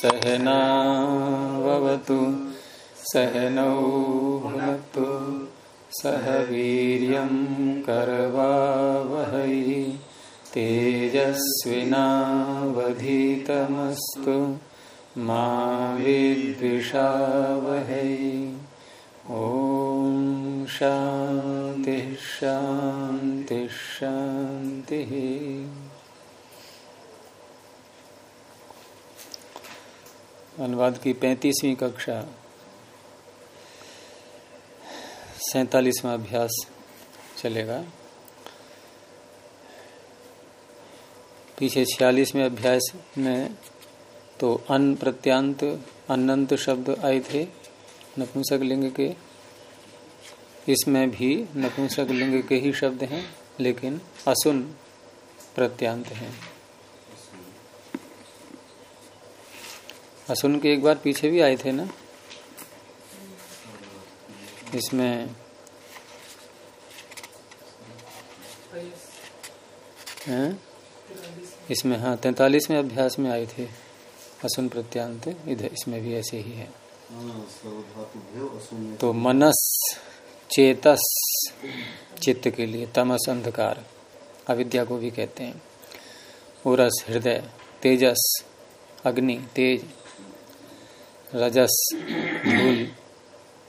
सहनावतु सहनौ भुनक्तु सह वीर्यं करवावहै तेजस्विनावधीतमस्तु मा विद्विषावहै। ॐ शान्तिः शान्तिः शान्तिः। अनुवाद की पैंतीसवीं कक्षा, सैतालीसवा अभ्यास चलेगा। पीछे छियालीसवें अभ्यास में तो अन प्रत्यांत, अनंत शब्द आए थे नपुंसक लिंग के। इसमें भी नपुंसक लिंग के ही शब्द हैं, लेकिन असुन प्रत्यांत हैं। असुन के एक बार पीछे भी आए थे ना? इसमें हैं? इसमें हाँ तैतालीस में अभ्यास में आए थे असुन प्रत्यांत। इधर, इसमें भी ऐसे ही है। तो मनस चेतस चित्त के लिए तमस अंधकार, अविद्या को भी कहते हैं। उरस हृदय, तेजस, अग्नि, तेज रजस, धूल,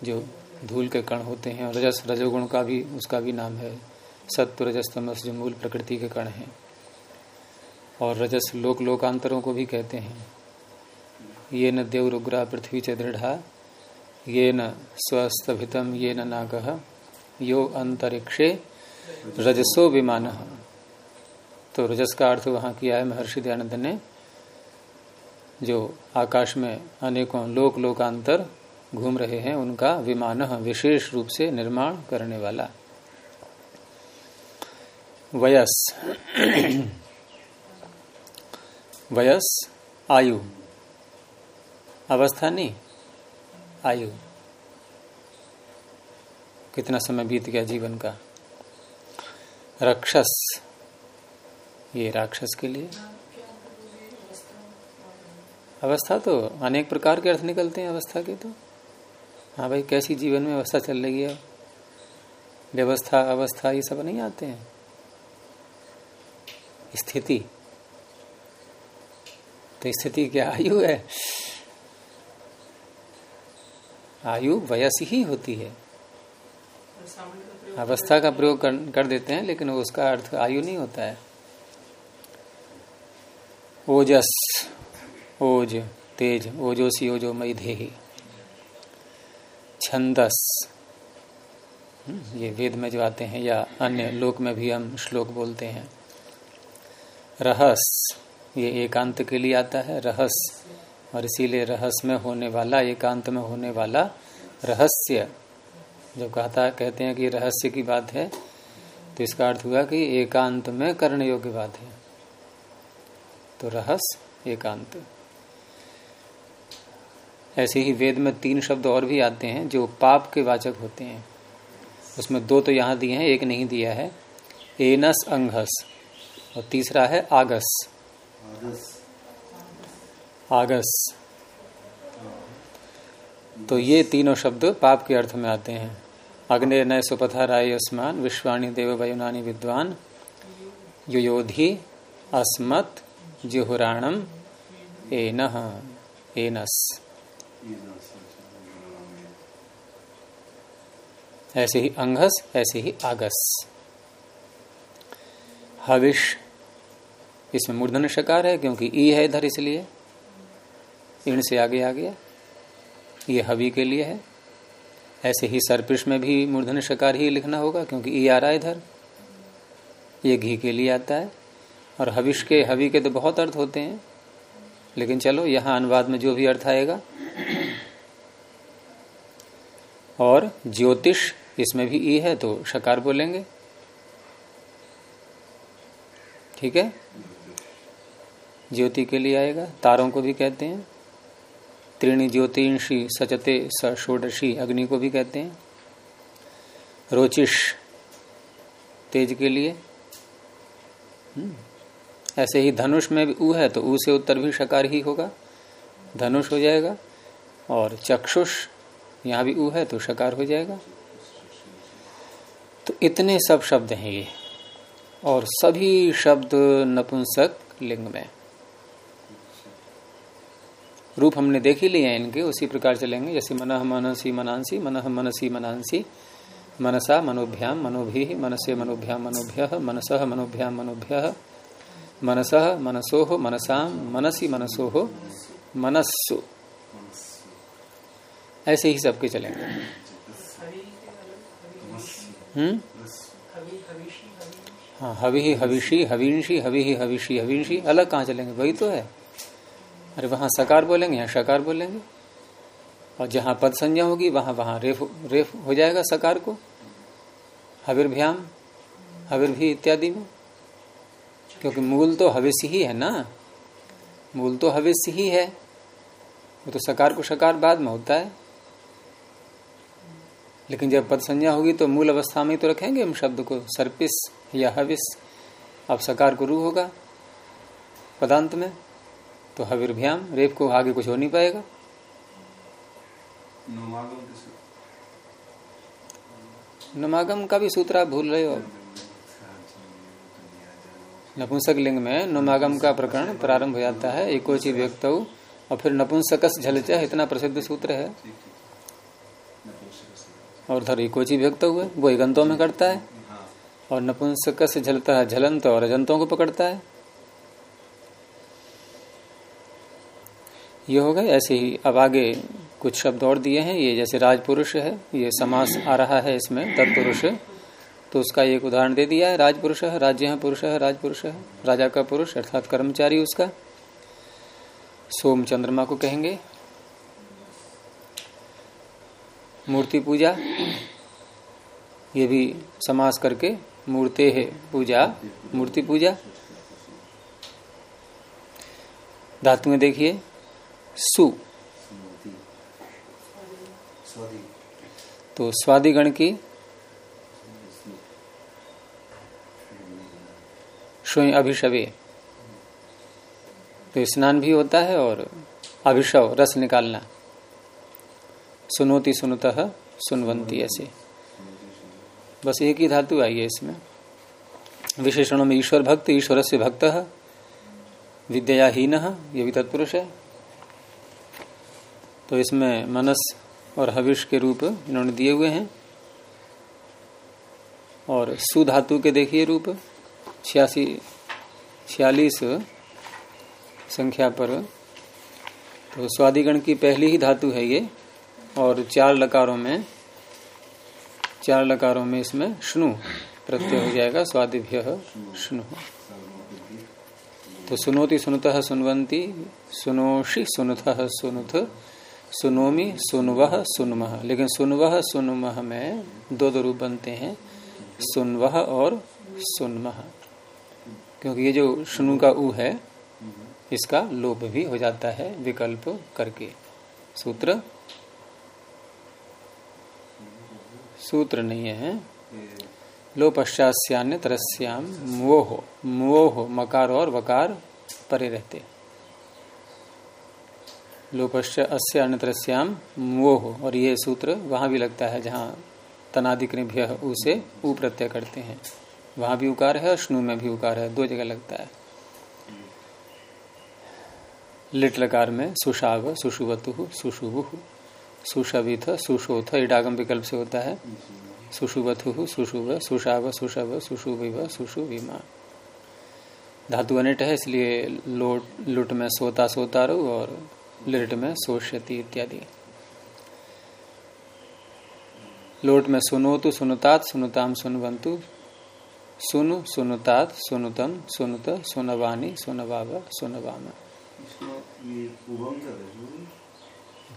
जो धूल के कण होते हैं, और रजस, रजोगुण का भी, उसका भी नाम है। सत्व, रजस, तमस, जो मूल प्रकृति के कण हैं। और रजस लोक, लोकांतरों को भी कहते हैं। ये न देव देवरुग्रा, पृथ्वी च दृढ़ा, ये न स्वस्थभितम ये न नागह यो अंतरिक्षे रजसो विमान तो रजस का अर्थ वहाँ किया है महर्षि दयानंद ने। जो आकाश में अनेकों लोक लोकांतर घूम रहे हैं, उनका विमान विशेष रूप से निर्माण करने वाला। वयस। वयस, आयु। अवस्था नहीं, आयु। कितना समय बीत गया जीवन का? रक्षस। ये राक्षस के लिए? अवस्था तो अनेक प्रकार के अर्थ निकलते हैं अवस्था के तो। हाँ भाई कैसी जीवन में अवस्था चल रही है? व्यवस्था अवस्था ये सब नहीं आते हैं। स्थिति। तो स्थिति क्या? आयु है। आयु वयस ही होती है। अवस्था का प्रयोग कर, कर देते हैं लेकिन उसका अर्थ आयु नहीं होता है। ओजस। ओज, तेज, ओजोसी ओजो मई देही छंदस ये वेद में जो आते हैं या अन्य लोक में भी हम श्लोक बोलते हैं। रहस, ये एकांत के लिए आता है, रहस। और इसीलिए रहस में होने वाला, एकांत में होने वाला रहस्य। जो कहता, कहते हैं कि रहस्य की बात है तो इसका अर्थ हुआ कि एकांत में करने योग्य बात है। तो रहस, एकांत। ऐसे ही वेद में तीन शब्द और भी आते हैं जो पाप के वाचक होते हैं। उसमें दो तो यहाँ दिए हैं एक नहीं दिया है। एनस अंगस और तीसरा है आगस। आगस। तो ये तीनों शब्द पाप के अर्थ में आते हैं। अग्नि नय सुपथा राय अस्मान विश्वाणी देव वयुनानी विद्वान युयोधि अस्मत् जिहुराणम एन एनस। ऐसे ही अंगस, ऐसे ही आगस। हविष, इसमें मूर्धन शकार है, क्योंकि ई है इधर इसलिए। इण से आगे आ गया ये हवि के लिए है। ऐसे ही सरपिश में भी मूर्धन शकार ही लिखना होगा, क्योंकि ई आ रहा है इधर। ये घी के लिए आता है। और हविष के, हवि के तो बहुत अर्थ होते हैं। लेकिन चलो, यहाँ अनुवाद में जो भी अर्थ आएगा और ज्योतिष इसमें भी ई है तो शकार बोलेंगे। ठीक है? ज्योति के लिए आएगा। तारों को भी कहते हैं। त्रिणी ज्योतिषी सचते स षोडशी अग्नि को भी कहते हैं। रोचिश तेज के लिए। ऐसे ही धनुष में भी ऊ है तो ऊ से उत्तर भी शकार ही होगा। धनुष हो जाएगा। और चक्षुष यहाँ भी ऊ है तो शकार हो जाएगा। तो इतने सब शब्द हैं ये। और सभी शब्द नपुंसक लिंग में। रूप हमने देख ही लिए हैं इनके, उसी प्रकार चलेंगे। जैसे मन मनसी मनांसी, मन मनसी मनांसी, मनसा मनोभ्याम मनोभी, मनसे मनोभ्याम मनोभ्य, मनस मनोभ्याम मनोभ्य, मनस मनसो मनसा, मनसी मनसो मनस्सु। ऐसे ही सबके चलेंगे। हम्म? हाँ हवि हविषी हविंशी हवि हविषी हविंशी अलग कहाँ चलेंगे? वही तो है। अरे वहाँ सकार बोलेंगे, यहाँ शकार बोलेंगे। और जहाँ पद संज्ञा होगी, वहाँ वहाँ रेफ रेफ हो जाएगा सकार को। हविर्भ्याम हविर भी इत्यादि में। क्योंकि मूल तो हविष्य ही है ना। मूल तो हविष्य ही है। वो तो सकार को सकार बाद में होता है। लेकिन जब पद संज्ञा होगी तो मूल अवस्था में ही तो रखेंगे हम शब्द को सर्पिस या हविस। अब सकार को रू होगा पदांत में तो हविर्भ्याम रेप को आगे कुछ हो नहीं पाएगा। नमागम का भी सूत्र आप भूल रहे हो। नपुंसक लिंग में नमागम का प्रकरण प्रारंभ हो जाता है एकोची व्यक्त और फिर नपुंसकस झलचा इतना प्रसिद्ध सूत्र है। और धर एकोची व्यक्त हुए, वो एगंतों में करता है। और नपुंसकस झलता है झलंत और अजंतों को पकड़ता है। ये हो गए, ऐसे ही अब आगे कुछ शब्द और दिए हैं। ये जैसे राजपुरुष है, ये समास आ रहा है इसमें, तत्पुरुष। तो उसका एक उदाहरण दे दिया है, राजपुरुष है, राज्य है, पुरुष है, राजपुरुष है, राजा का पुरुष, अर्थात कर्मचारी उसका। सोम चंद्रमा को कहेंगे मूर्ति पूजा। ये भी समास करके मूर्ते है पूजा, मूर्ति पूजा। धातु में देखिए, सु। तो स्वादिगण की स्वयं अभिषवे। तो स्नान भी होता है और अभिषव, रस निकालना। सुनोती सुनत सुनवंती ऐसे। बस एक ही धातु आई है इसमें। विशेषणों में ईश्वर भक्त ईश्वर से भक्त, विद्याहीन, ये भी तत्पुरुष है। तो इसमें मनस और हविष के रूप इन्होंने दिए हुए हैं। और सुधातु के देखिए रूप, छियासी, छियालीस संख्या पर। तो स्वादिगण की पहली ही धातु है ये। और चार लकारों में, चार लकारों में इसमें स्नु प्रत्यय हो जाएगा, स्वादिभ्य स्नु तो सुनोति सुनत सुनवंती, सुनोषि सुनथ सुनुथ, सुनोमी सुनवह सुनमह लेकिन सुनवह सुनमह में दो दो रूप बनते हैं सुनवह और सुनमह क्योंकि ये जो सुनु का ऊ है, इसका लोप भी हो जाता है, विकल्प करके। सूत्र सूत्र नहीं है। लो पश्चात्यान्य तरस्याम मोह मोह मकार और वकार परे रहते। लोपश्च अस्य अन्यत्रस्याम मोह और ये सूत्र वहाँ भी लगता है जहाँ तनादिक्रिभ्य उसे ऊ प्रत्यय करते हैं। वहाँ भी उकार है स्नु में भी उकार है, दो जगह लगता है। लिटलकार में सुशाव सुशुवतु सुशुभु सुशविथ सुशोथ इडागम विकल्प से होता है। सुशुवथु सुशुभ सुशाव सुशव सुशुभिव सुशुभिमा धातु अनिट है, इसलिए लोट, लुट में सोता सोता रो और लिट में सोष्यति इत्यादि। लोट में सुनो तो सुनतात सुनताम सुनवंतु सुनु, सुनुतात, सुनुतम, सुनुत, सुनवानी, सुनवाव, सुनवाम।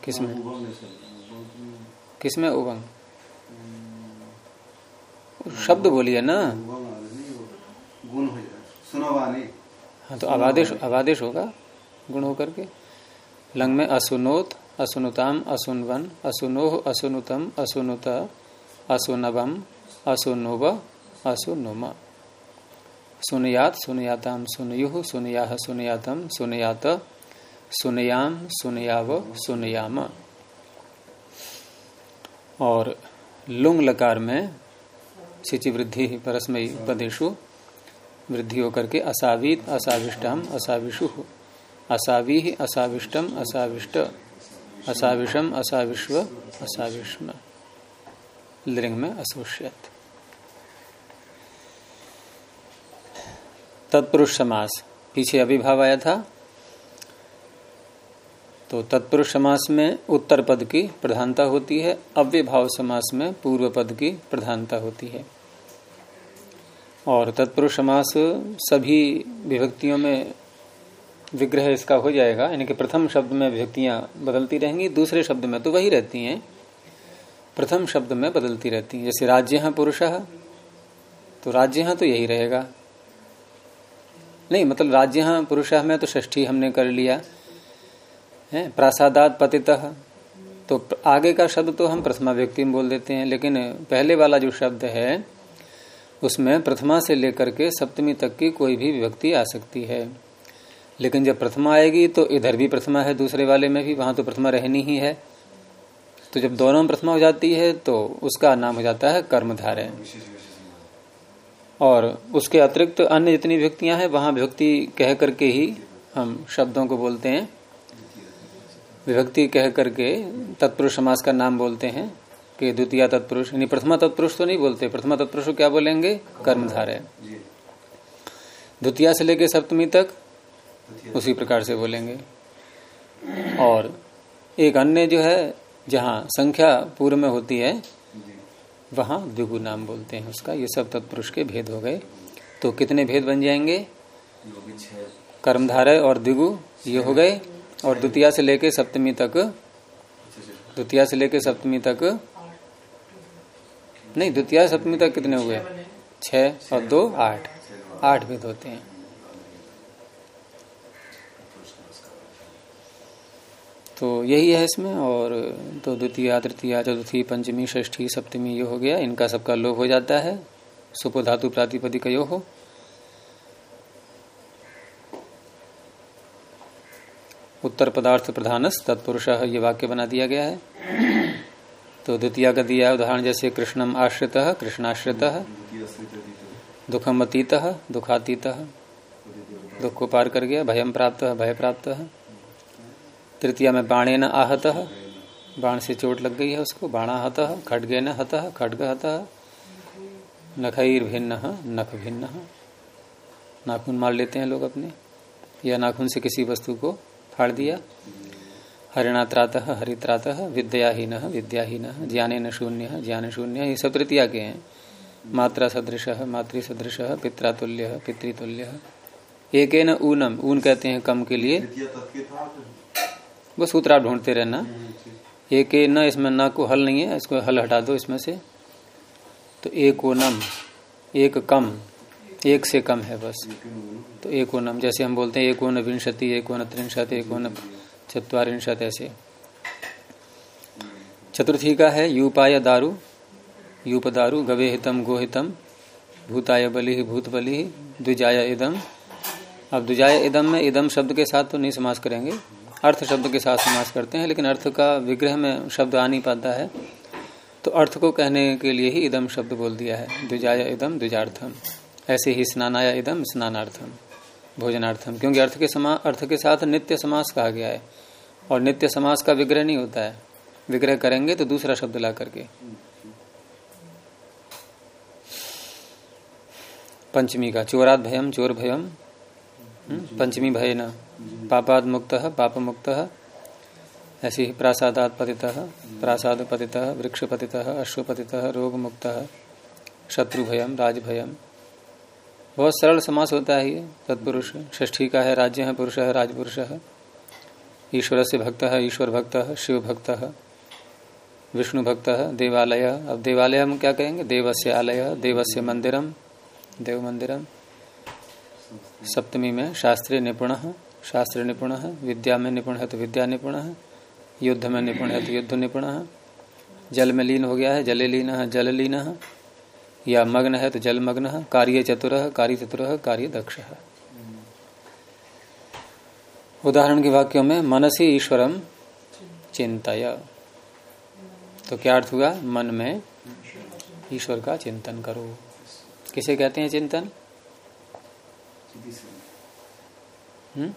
किसमें किसमें उबंग शब्द बोलिए ना। हाँ तो अवादेश अवादेश होगा गुण होकर के। लंग में असुनोत असुनुताम असुनवन असुनोह असुनुतम असुनुत असुनवम असुनुव असुनुम। सुनयात सुनयाताम सुनयुह सुनयाह सुनयातम सुनयात सुनयाम, सुनयाव, सुनयाम। और लुंग लकार में सिचि वृद्धि परस्मयी पदेशु वृद्धि होकर के असावित असाविष्टम असाविषु। असावी असाविष्टम, असाविष्ट, असाविषम, असाविश्व असाविष्म लिंग में असोष्यत तत्पुरुष समास, पीछे अभिभाव आया था। तो तत्पुरुष समास में उत्तर पद की प्रधानता होती है अव्यभाव समास में पूर्व पद की प्रधानता होती है। और तत्पुरुष समास सभी विभक्तियों में विग्रह इसका हो जाएगा, यानी कि प्रथम शब्द में विभक्तियाँ बदलती रहेंगी, दूसरे शब्द में तो वही रहती हैं। प्रथम शब्द में बदलती रहती हैं, जैसे राज्य हैं, पुरुष तो राज्य हैं तो यही रहेगा। नहीं मतलब राज्य हैं, पुरुष में तो ष्ठी हमने कर लिया। है, प्रासादात पतित। तो आगे का शब्द तो हम प्रथमा व्यक्ति में बोल देते हैं, लेकिन पहले वाला जो शब्द है, उसमें प्रथमा से लेकर के सप्तमी तक की कोई भी व्यक्ति आ सकती है। लेकिन जब प्रथमा आएगी तो इधर भी प्रथमा है, दूसरे वाले में भी, वहाँ तो प्रथमा रहनी ही है। तो जब दोनों में प्रथमा हो जाती है तो उसका नाम हो जाता है कर्मधारय। और उसके अतिरिक्त अन्य जितनी व्यक्तियाँ हैं, वहाँ व्यक्ति कह करके ही हम शब्दों को बोलते हैं। विभक्ति कह करके तत्पुरुष समास का नाम बोलते हैं कि द्वितीय तत्पुरुष यानी प्रथमा तत्पुरुष तो नहीं बोलते प्रथमा तत्पुरुष क्या बोलेंगे? कर्मधार है द्वितीय से लेकर सप्तमी तक उसी प्रकार से बोलेंगे। और एक अन्य जो है जहाँ संख्या पूर्व में होती है वहाँ द्विगु नाम बोलते हैं उसका ये सब तत्पुरुष के भेद हो गए। तो कितने भेद बन जाएँगे? कर्मधारय और द्विगु ये हो गए। और द्वितीय से लेके सप्तमी तक, द्वितीय से लेके सप्तमी तक, नहीं, द्वितीय सप्तमी तक कितने हुए छह और दो, आठ। आठ भेद होते हैं। तो यही है इसमें, और तो द्वितीय, तृतीय, चतुर्थी, पंचमी, षष्ठी, सप्तमी ये हो गया। इनका सबका लोभ हो जाता है। सुपो धातु प्रातिपदिक यो हो। उत्तर पदार्थ प्रधान तत्पुरुष ये वाक्य बना दिया गया है। तो द्वितीय का दिया उदाहरण जैसे, कृष्णम आश्रित, कृष्णाश्रित, दुखम अतीत, दुखातीत, दुख को पार कर गया, भयम प्राप्त, भय प्राप्त। तृतीया में बाणे न आहत, बाण से चोट लग गई है उसको, बाणाहत खड्गे न हत खड्ग हत नखर भिन्न नख भिन्न नाखून मार लेते हैं लोग अपने, या नाखून से किसी वस्तु को फाड़ दिया। हरिणात्रात हरित्रात विद्याहीन विद्याहीन ज्ञाने न शून्य ज्ञान शून्य ये सब तृतीया के हैं। मात्रा सदृश मातृ सदृश पित्रातुल्य पितृतुल्य। एक न ऊनम ऊन कहते हैं कम के लिए। बस सूत्र आप ढूंढते रहना। एक न इसमें न को हल नहीं है इसको हल हटा दो इसमें से। तो एक ओनम एक कम। एक से कम है बस। तो एक ओनम जैसे हम बोलते हैं एक ओन विंशति, एक ओन त्रिंशत, एक ओन चतवारिंशत ऐसे। चतुर्थी का है यूपाय दारू यूप दारू गवे हितम गोहितम, भूताय बलि भूत बलि, द्विजाय इदम। अब द्विजाय इदम में इदम शब्द के साथ तो नहीं समास करेंगे। अर्थ शब्द के साथ समास करते हैं, लेकिन अर्थ का विग्रह में शब्द आ नहीं पाता है। तो अर्थ को कहने के लिए ही इदम शब्द बोल दिया है। द्विजाय इदम, द्विजार्थम। ऐसे ही स्नानाया इदम स्नानार्थम भोजनार्थम क्योंकि अर्थ के समा अर्थ के साथ नित्य समास कहा गया है। और नित्य समास का विग्रह नहीं होता है। विग्रह करेंगे तो दूसरा शब्द ला करके। पंचमी का चोरात भयम चोर भयम हम्म, पंचमी भय न पापाद मुक्त पाप मुक्त ऐसे ही प्रासादात पतित प्रासाद पतित वृक्ष पतित अश्व पतित रोग मुक्त शत्रु भयम राज भयम बहुत सरल समास होता है ये, तत्पुरुष ष्ठी का है, राज्य है, पुरुष है, राजपुरुष है। ईश्वर से भक्त है, ईश्वर भक्त है, शिव भक्त है, विष्णु भक्त है, देवालय अब देवालय हम क्या कहेंगे? देवस्य आलय, देवस्य मंदिरम, देव मंदिरम। सप्तमी में शास्त्रीय निपुण है, शास्त्र निपुण है, विद्या में निपुण है तो विद्या निपुण है, युद्ध में निपुण है तो युद्ध निपुण है। जल में लीन हो गया है, जले लीन है, जल लीन है। या मग्न है तो जल मग्न कार्य चतुर कार्य चतुर, कार्य दक्ष। उदाहरण के वाक्यों में मनसी ईश्वरम चिंतय। तो क्या अर्थ हुआ? मन में ईश्वर का चिंतन करो। किसे कहते हैं चिंतन? हम्म?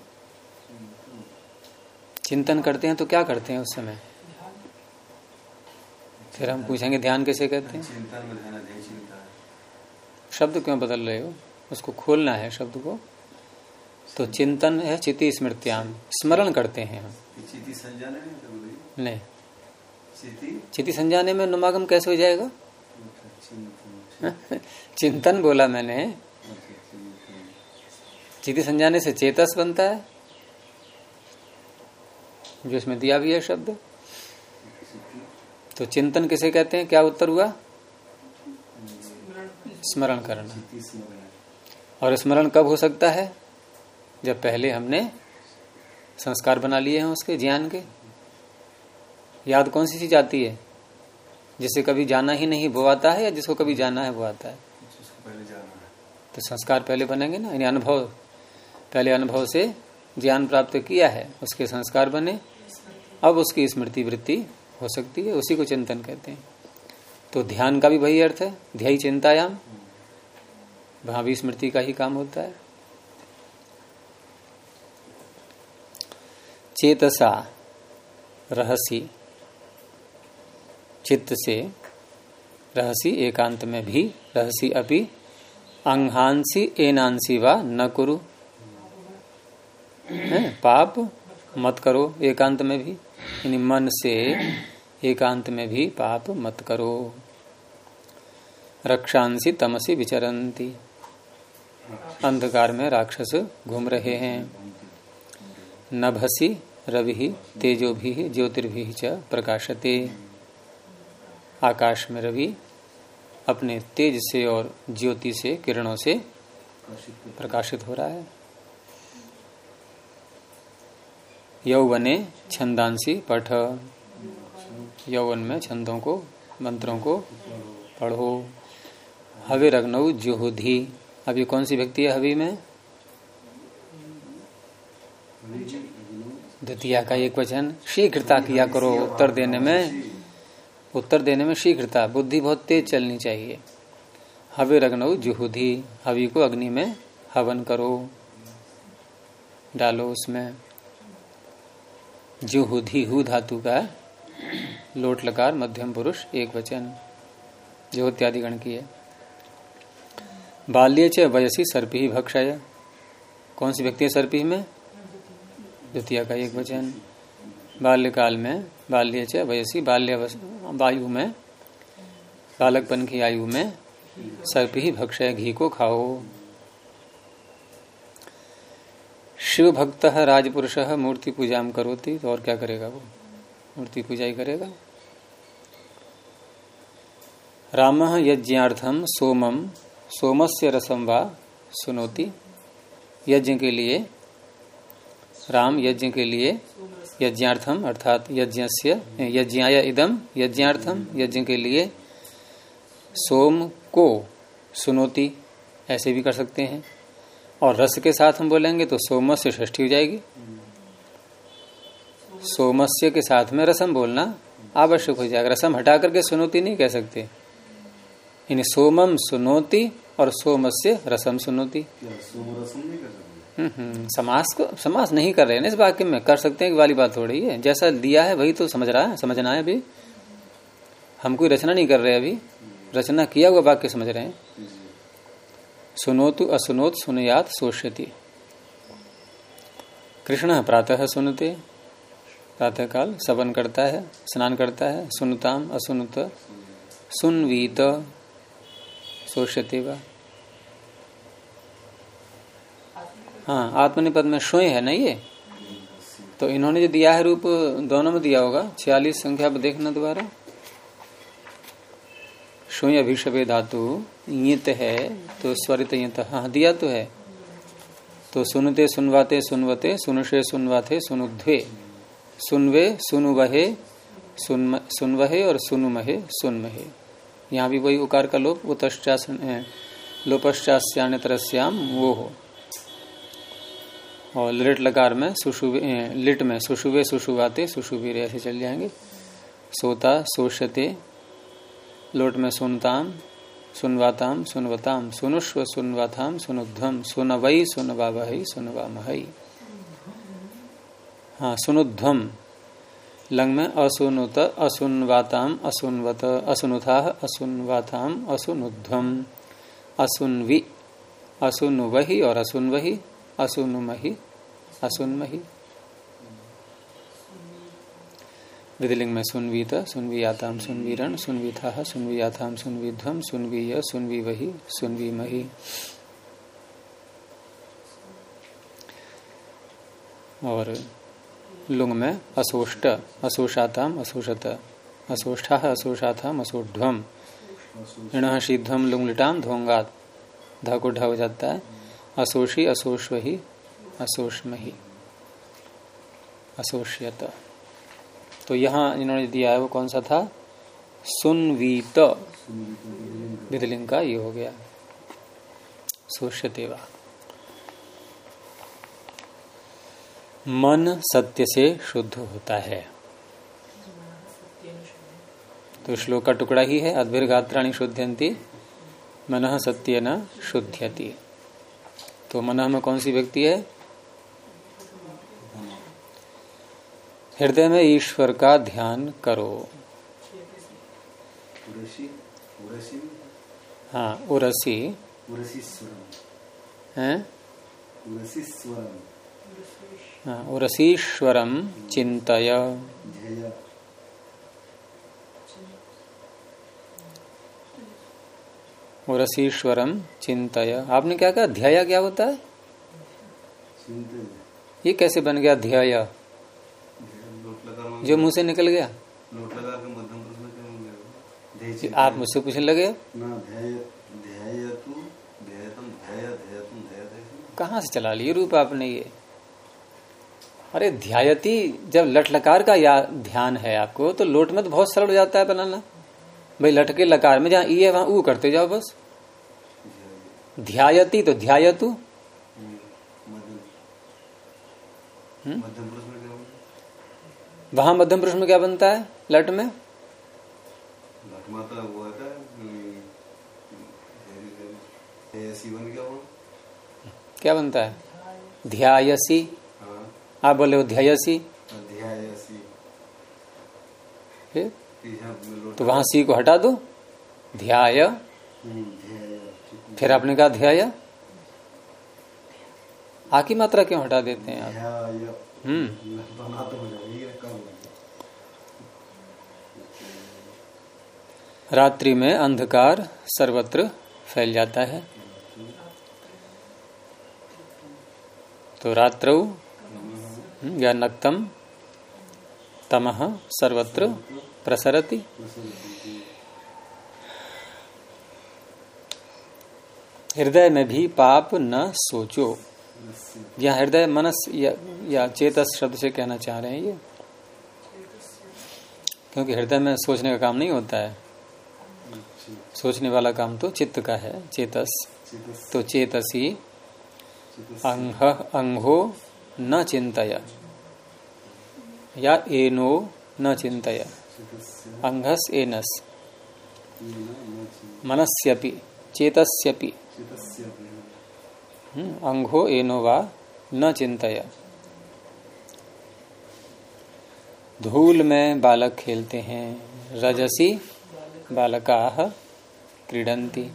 चिंतन करते हैं तो क्या करते हैं उस समय? फिर हम पूछेंगे, ध्यान कैसे कहते हैं? शब्द क्यों बदल रहे हो? उसको खोलना है शब्द को। तो चिंतन है चिति स्मृत्याम। स्मरण करते हैं हम। नहीं चिति संजाने में नुमागम कैसे हो जाएगा? चिंतन। बोला मैंने। चिति संजाने से चेतस बनता है। जो इसमें दिया भी है शब्द। तो चिंतन किसे कहते हैं? क्या उत्तर हुआ? स्मरण करना। और स्मरण कब हो सकता है? जब पहले हमने संस्कार बना लिए हैं उसके ज्ञान के। याद कौन सी चीज़ आती है? जिसे कभी जाना ही नहीं वो आता है या जिसको कभी जाना है वो आता है? तो संस्कार पहले बनेंगे ना? यानी अनुभव। पहले अनुभव से ज्ञान प्राप्त किया है उसके संस्कार बने। अब उसकी स्मृति वृत्ति हो सकती है उसी को चिंतन कहते हैं। तो ध्यान का भी वही अर्थ है ध्याई चिंतायाम। वहाँ भी स्मृति का ही काम होता है। चेतसा रहसी, चित्त से रहसी एकांत में भी रहसी अभी अंहांसी एनांसी व न कुरु। पाप मत करो एकांत में भी। यानी मन से एकांत में भी पाप मत करो। रक्षांसी तमसी विचरंती अंधकार में राक्षस घूम रहे हैं। नभसी रवि तेजो भी ज्योतिर्भि च प्रकाशते। आकाश में रवि अपने तेज से और ज्योति से, किरणों से प्रकाशित हो रहा है। यौवने छंदांसी पठ। यौवन में छंदों को, मंत्रों को पढ़ो। हवे रग्नऊ जोधी अभी कौन सी व्यक्ति है हवि में? द्वितीय का एक वचन, शीघ्रता किया करो उत्तर देने में। उत्तर देने में शीघ्रता, बुद्धि बहुत तेज चलनी चाहिए। हवे रग्नऊ जुहुदी, हवि को अग्नि में हवन करो। डालो उसमें। जुहुदी, हु धातु का लोट लकार मध्यम पुरुष, एक वचन, जो इत्यादि गण की है। बाल्य च वयसी सर्पी भक्षय। कौन सी व्यक्ति है सर्पी में? द्वितीय का एक वचन। बाल्यकाल में, बाल्य च वयसी, बाल्य वायु में, बालकपन की आयु में सर्प भक्षय घी को खाओ। शिव भक्त राजपुरुष मूर्ति पूजा करोती तो और क्या करेगा वो? मूर्ति पूजा ही करेगा। राम यज्ञार्थम सोमम सोमस्य रसम वा सुनोती, यज्ञ के लिए, राम यज्ञ के लिए यज्ञार्थम, अर्थात यज्ञ यज्ञाय इदम यज्ञार्थम यज्ञ के लिए सोम को सुनोती, ऐसे भी कर सकते हैं। और रस के साथ हम बोलेंगे तो सोमस्य षष्ठी हो जाएगी। सोमस्य के साथ में रसम बोलना आवश्यक हो जाएगा। रसम हटा करके सुनोती नहीं कह सकते। यानी सोमम सुनोती और सोम से रसम सुनोती समास को समास नहीं कर रहे हैं इस वाक्य में। कर सकते हैं वाली बात थोड़ी है। जैसा दिया है वही तो समझ रहा है समझना है अभी। हम कोई रचना नहीं कर रहे अभी। रचना किया हुआ वाक्य समझ रहे हैं। सुनोतु असुनोत सुनयात सोष्यति। कृष्ण प्रातः सुनते प्रातः काल सवन करता है स्नान करता है सुनताम असुनत सुनवीत। सोष्यते वा। हाँ आत्मनिपद में स्वयं है ना ये? तो इन्होंने जो दिया है रूप, दोनों में दिया होगा? छियालीस संख्या पर देखना दोबारा। स्वयं अभिषवे धातु यत है तो स्वरित यत हाँ दिया तो है। तो सुनते सुनवाते सुनवते, सुनशे सुनवाते सुनुध्वे सुनवे सुनुवहे सुन सुनवहे और सुनुमहे सुनमहे। यहाँ भी वही उकार का लोप वो लोपश्चास्यान्य तरस्याम, वो हो। और लिट लकार में सुशुवे लिट में सुशुवे सुशुवाते सुशुवीरे ऐसे चल जाएँगे। सोता सोशते लोट में सुनताम, सुनवाताम, सुनवताम, सुनुष्व सुनवाताम सुनुध्वम सुनवई सुनवावही सुनवामहई हाँ सुनुध्वम। लंग में असुनुत, असुनवाताम, असुनवत, असुनुथा, असुनवाताम, असुनुध्वम। असुनवि, असुनुवही और असुनवही, असुनुमही, असुनमही। विधिलिंग में सुनवीत, सुनवीयाताम, सुनवीरण, सुनवीथा सुनवीयाथाम सुनवीध्वम, सुनवीय सुनवी वही सुनवी मही और लुंग में असोष्ट, असोषाताम, असोषत, असोष्ठा, असोषाथाम असोध्वम ऋण शीध्वम लुंगलिटाम धोंगात धा को ढा हो जाता है। असोषी, असोष्वही, असोष्मही, असोष्यत। तो यहाँ इन्होंने दिया है, वो कौन सा था? सुनवीत। विधलिंग का ये हो गया। सोष्यतेवा मन सत्य से शुद्ध होता है। तो श्लोक का टुकड़ा ही है अद्भिर्गात्राणी शुद्धयंती मन सत्य न शुद्धयती। तो मन में कौन सी व्यक्ति है? हृदय में ईश्वर का ध्यान करो। हाँ उरसी। है? हाँ उरसीश्वरम चिंतय उरसीश्वरम चिंतय आपने क्या कहा? ध्याय क्या होता है? ये कैसे बन गया ध्याय? जो मुँह से निकल गया। आप मुझसे पूछने लगे? कहा से चला लिए रूप आपने ये? अरे ध्यायती जब लट लकार का या ध्यान है आपको तो लोट में तो बहुत सरल हो जाता है बनाना। भाई लटके लकार में जहाँ ई है वहाँ ऊ करते जाओ बस। ध्यायती तो ध्यायतु। वहाँ मध्यम पुरुष में क्या बनता है लट में? क्या बनता है? ध्यायसी। आप बोले ध्यायसी फिर? तो वहाँ सी को हटा दो। ध्याय। फिर आपने कहा ध्याय। आकी मात्रा क्यों हटा देते हैं आप? हम्म। रात्रि में अंधकार सर्वत्र फैल जाता है। तो रात्रौ या नक्तम तमह सर्वत्र प्रसरति। हृदय में भी पाप न सोचो। यह हृदय मनस या, या चेतस शब्द से कहना चाह रहे हैं ये? क्योंकि हृदय में सोचने का काम नहीं होता है। सोचने वाला काम तो चित्त का है चेतस। तो चेतसी अंह अंहो न चिंतय। या एनो न चिंतय। अंघस एनस। मनस्यपि, चेतस्यपि। अंघो एनो वा न चिंतया। धूल में बालक खेलते हैं, रजसी बालका क्रीडंती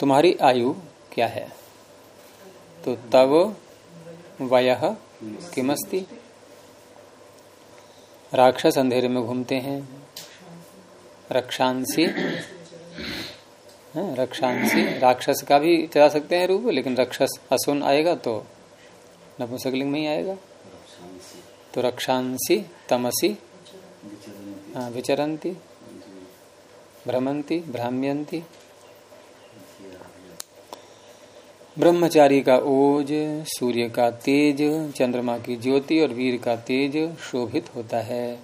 तुम्हारी आयु क्या है? तो तव वय किमस्ति? राक्षस अंधेरे में घूमते हैं। रक्षांसी। रक्षांसी। राक्षस का भी चला सकते हैं रूप, लेकिन रक्षस असुन आएगा तो नपुंसकलिंग में ही आएगा। तो रक्षांसी, तमसी हाँ विचरंती, भ्रमंती, भ्राम्यंती ब्रह्मचारी का ओज, सूर्य का तेज, चंद्रमा की ज्योति और वीर का तेज शोभित होता है।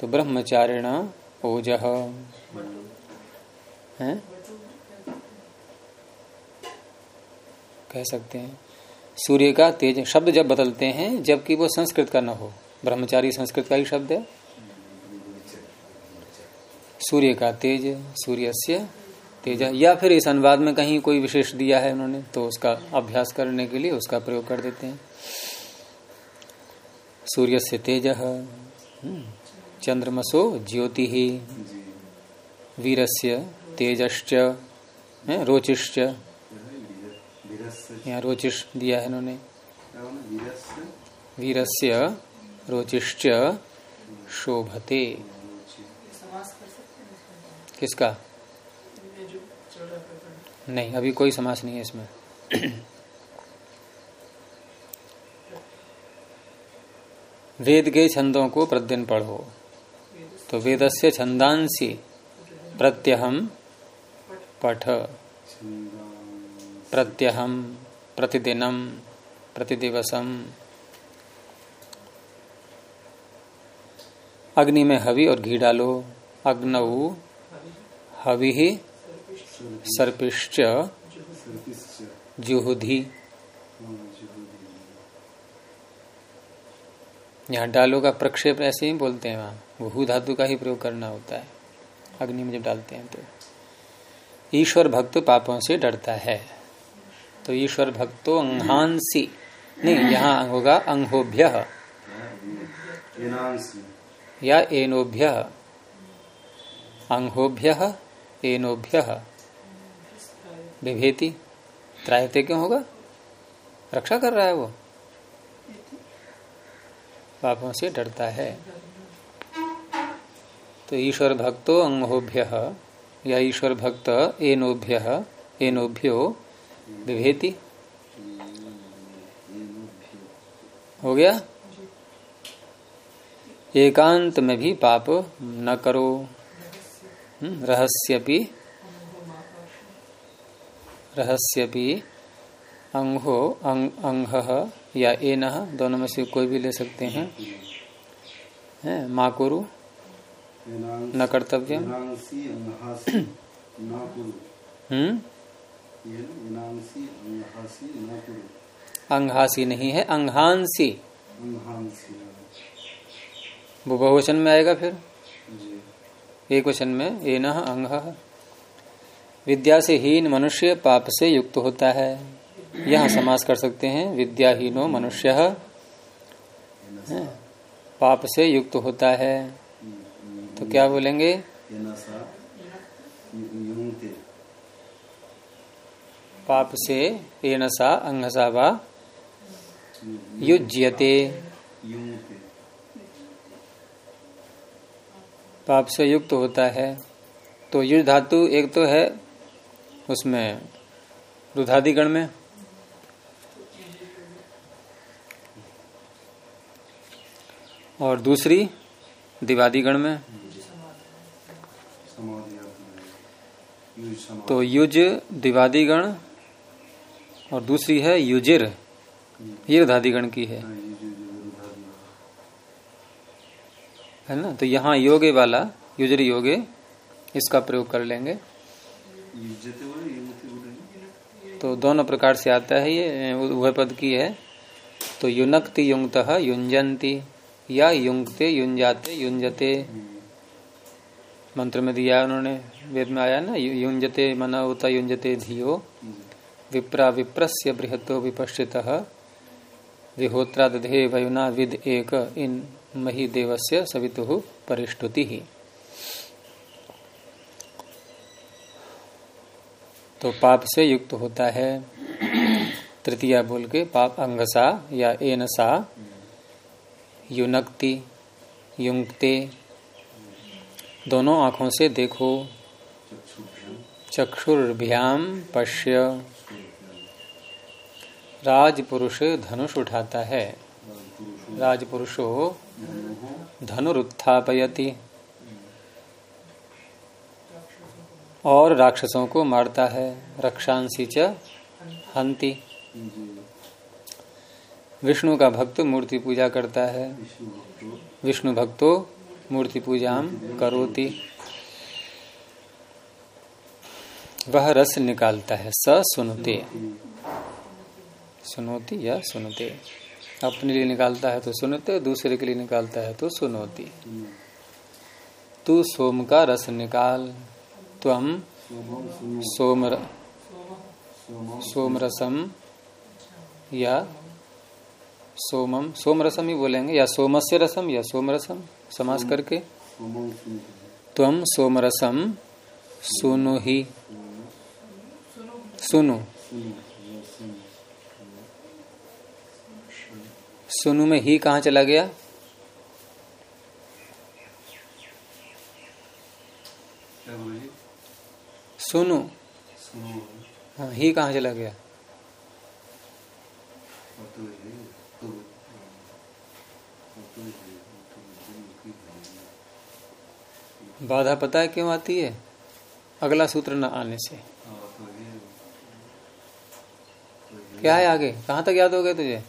तो ब्रह्मचारिण ओज। है? कह सकते हैं। सूर्य का तेज शब्द जब बदलते हैं, जबकि वो संस्कृत का न हो। ब्रह्मचारी संस्कृत का ही शब्द है। सूर्य का तेज सूर्य से तेज या फिर इस अनुवाद में कहीं कोई विशेष दिया है उन्होंने तो उसका अभ्यास करने के लिए उसका प्रयोग कर देते हैं। सूर्य से तेज हम्म, चंद्रमसो ज्योति ही वीरस्य तेजश्च रोचिश्च। यहाँ रोचिश दिया है उन्होंने। वीर से रोचिश्च शोभते। किसका? नहीं, अभी कोई समास नहीं है इसमें। वेद के छंदों को प्रतिदिन पढ़ो। तो वेदस्य छंदांसी प्रत्यहम पठ। प्रत्यहम प्रतिदिनम प्रतिदिवसम अग्नि में हवि और घी डालो। अग्नऊ हवि सर्पिश्च जुहुधि। यहाँ डालो का प्रक्षेप ऐसे ही बोलते हैं वहाँ। भू धातु का ही प्रयोग करना होता है। अग्नि में जब डालते हैं तो। ईश्वर भक्त पापों से डरता है। तो ईश्वर भक्तो अंहांसी नहीं, यहाँ होगा अंगोभ्य या एनोभ्य। अंगोभ्य एनोभ्य। विभेति? त्रायते क्यों होगा? रक्षा कर रहा है वो। पापों से डरता है। तो ईश्वर भक्तो अंगोभ्य या ईश्वर भक्त एनोभ्य एनोभ्यो विभेति? हो गया? एकांत में भी पाप न करो। हम्म, रहस्य भी रहस्य भी अंगो अंग अंग या एन दोनों में से कोई भी ले सकते हैं। है माँ माकुरु न कर्तव्य हम्म? अंगहासी नहीं है अंगहांसी वो बहुवचन में आएगा फिर। एक वचन में ए न अंग विद्या से हीन मनुष्य पाप से युक्त होता है। यह समास कर सकते हैं। विद्याहीनो मनुष्य पाप से युक्त होता है। तो क्या बोलेंगे? पाप से एनसा अंगसा वा युज्यते। पाप से युक्त होता है। तो युद्ध धातु एक तो है उसमें रुधादिगण में। और दूसरी, दिवादीगण में। तो युज दिवादीगण, और दूसरी है युजिर। ये धादिगण की है। है ना? तो यहाँ योगे वाला, युजर योगे, इसका प्रयोग कर लेंगे। तो दोनों प्रकार से आता है ये, उभय पद की है। तो युनक्ति युंगत युंजंती या युंगते युंजाते युंजते। मंत्र में दिया उन्होंने, वेद में आया ना युंजते मना होता युंजते धियो। विप्रा विप्रस्य बृहतो विपश्चित। विहोत्रा दधे वयुना विद एक इन मही देवस्य सवितु परिष्टुति। तो पाप से युक्त होता है। तृतीया बोल के पाप अंगसा या एनसा, युनक्ति, युक्ते, दोनों आँखों से देखो। चक्षुर्भ्याम पश्य। राजपुरुष धनुष उठाता है। राजपुरुषो धनुरुत्थापयति। और राक्षसों को मारता है, रक्षांसी च हंति। विष्णु का भक्त मूर्ति पूजा करता है। विष्णु भक्तो, मूर्ति पूजा करोति। वह रस निकालता है, स सुनते। सुनोती या सुनते? अपने लिए निकालता है तो सुनते, दूसरे के लिए निकालता है तो सुनोती। तू सोम का रस निकाल। तम सोम सोम या सोमम सोम रसम ही बोलेंगे या सोमस्य रसम या सोम रसम समास करके। तम सोम रसम सुनो ही। सुनो सुनु में ही कहा चला गया? सुनु। हाँ ही कहा चला गया? बाधा पता है क्यों आती है? अगला सूत्र न आने से। क्या है आगे? कहाँ तक याद हो गए तुझे?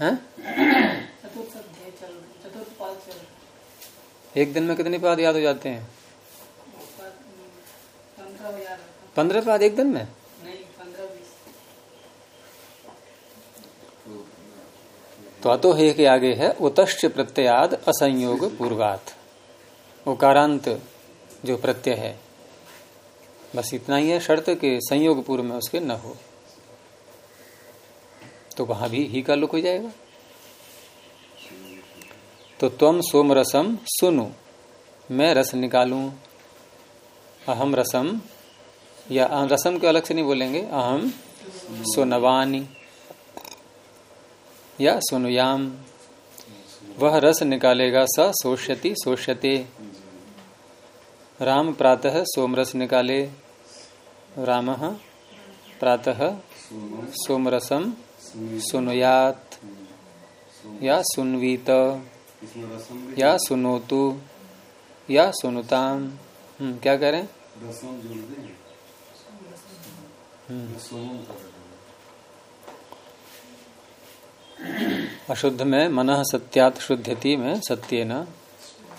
हैं? एक दिन में कितने पाद याद हो जाते हैं? पंद्रह पाद एक दिन में? तो अतो हे के आगे है, उतश्च प्रत्ययाद असंयोग पूर्वात। उकारांत जो प्रत्यय है, बस इतना ही है, शर्त के संयोग पूर्व में उसके न हो। तो वहाँ भी ही का लुक हो जाएगा। तो तुम सोम रसम सुनु, मैं रस निकालू। अहम रसम, या अहम रसम के अलग से नहीं बोलेंगे, अहम सुनवानी, या सुनुयाम। वह रस निकालेगा, स सोष्यति सोष्यते। राम प्रातः सोमरस निकाले, राम प्रातः सोमरसम सुनुयात, या सुनवीत। या सुनोतु या सुनुताम। हम्म क्या कह रहे हैं? अशुद्ध में मन सत्यात शुद्धति में सत्य न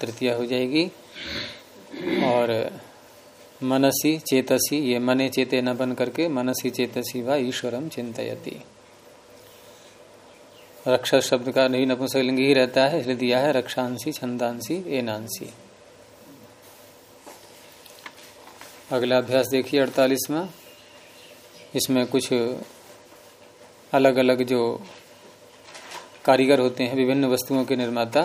तृतीय हो जाएगी। और मनसी चेतसी ये मने चेते न बन करके मनसी चेतसी व ईश्वरम चिंतयती। रक्षा शब्द का नहीं नपुंसकलिंग ही रहता है इसलिए दिया है रक्षांशी छंदांशी एनांशी अगला अभ्यास देखिए अड़तालीसवा। इसमें कुछ अलग अलग जो कारीगर होते हैं विभिन्न वस्तुओं के निर्माता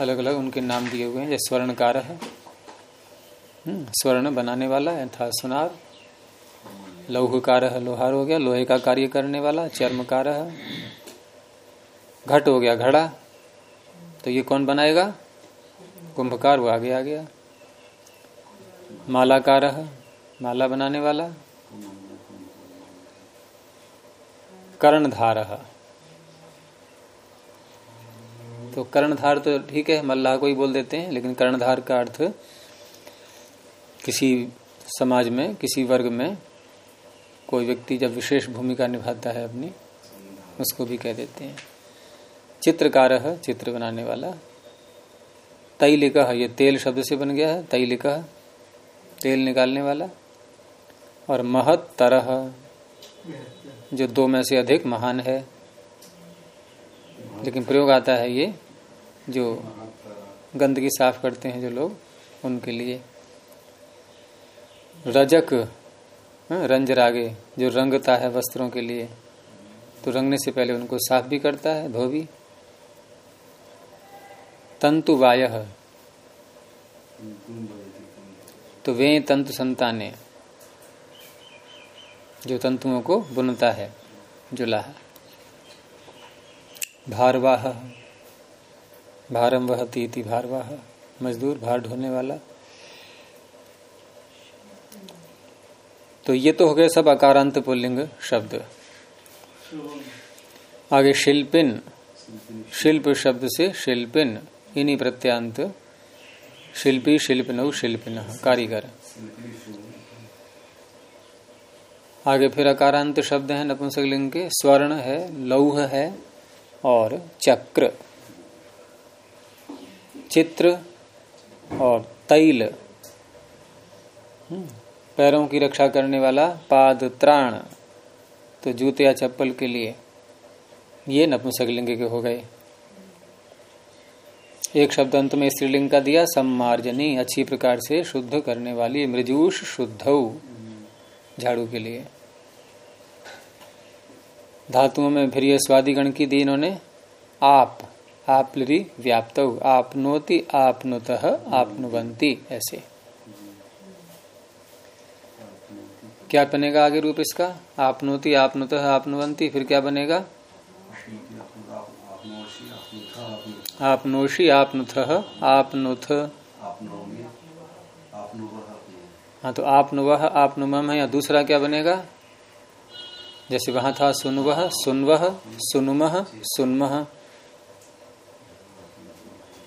अलग अलग उनके नाम दिए हुए हैं जैसे स्वर्णकार है। हम्म, स्वर्ण बनाने वाला था सुनार। लौहकार है लोहार हो गया, लोहे का कार्य करने वाला, चर्मकार। है घट हो गया, घड़ा। तो ये कौन बनाएगा? कुंभकार, वो आगे आ गया। मालाकार है माला बनाने वाला। कर्णधार। तो कर्णधार तो ठीक है, मल्लाह को ही बोल देते हैं, लेकिन कर्णधार का अर्थ किसी समाज में, किसी वर्ग में कोई व्यक्ति जब विशेष भूमिका निभाता है अपनी, उसको भी कह देते हैं। चित्रकार है चित्र बनाने वाला। तैलिका, ये तेल शब्द से बन गया है, तैलिका, तेल निकालने वाला। और महत तरह जो दो में से अधिक महान है, लेकिन प्रयोग आता है ये, जो गंदगी साफ़ करते हैं जो लोग, उनके लिए। रजक रंज रागे, जो रंगता है वस्त्रों के लिए। तो रंगने से पहले उनको साफ़ भी करता है, धोबी। तंतु वाय। तो वे तंतु संताने, जो तंतुओं को बुनता है जुलाह भारवाह। भारम वह तीति भारवाह। मजदूर, भार ढोने वाला। तो ये तो हो गए सब अकारांत पुल्लिंग शब्द। आगे शिल्पिन। शिल्प शब्द से शिल्पिन। इन्हीं प्रत्यांत। शिल्पी शिल्पिन शिल्पिन कारीगर। आगे फिर अकारांत शब्द है नपुंसक लिंग के। स्वर्ण है लौह है और चक्र। चित्र और तैल। हम्म, पैरों की रक्षा करने वाला पाद त्राण तो जूते या चप्पल के लिए ये नपुंसकलिंग के हो गए। एक शब्द अंत में स्त्रीलिंग का दिया, सम्मार्जनी, अच्छी प्रकार से शुद्ध करने वाली मृजूष शुद्ध, झाड़ू के लिए। धातुओं में फिर ये स्वादिगण की दी इन्होंने, आप आप व्याप्त, आपनोति, आपनुत, आपनुवंती, ऐसे। क्या बनेगा आगे रूप इसका? आपनोति, आपनुत, आपनुवंती, फिर क्या बनेगा? आपनोशी आपनुथ आपनुथ। हाँ तो आपनुवह आपनुमम है, या दूसरा क्या बनेगा? जैसे वहाँ था सुनवह सुनवह सुनुमह सुनमह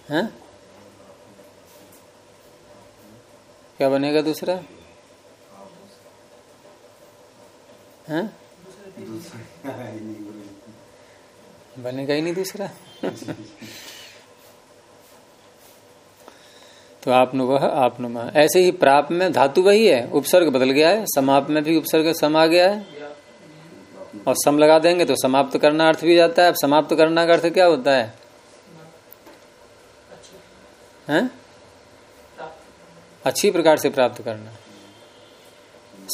है? क्या बनेगा दूसरा? हैं? बनेगा ही नहीं दूसरा। तो आपनु वह आपनु ऐसे ही प्राप में धातु वही है, उपसर्ग बदल गया है, समाप में भी उपसर्ग सम आ गया है। और सम लगा देंगे तो समाप्त करना अर्थ भी जाता है, अब समाप्त करना का अर्थ क्या होता है? हैं? अच्छी प्रकार से प्राप्त करना।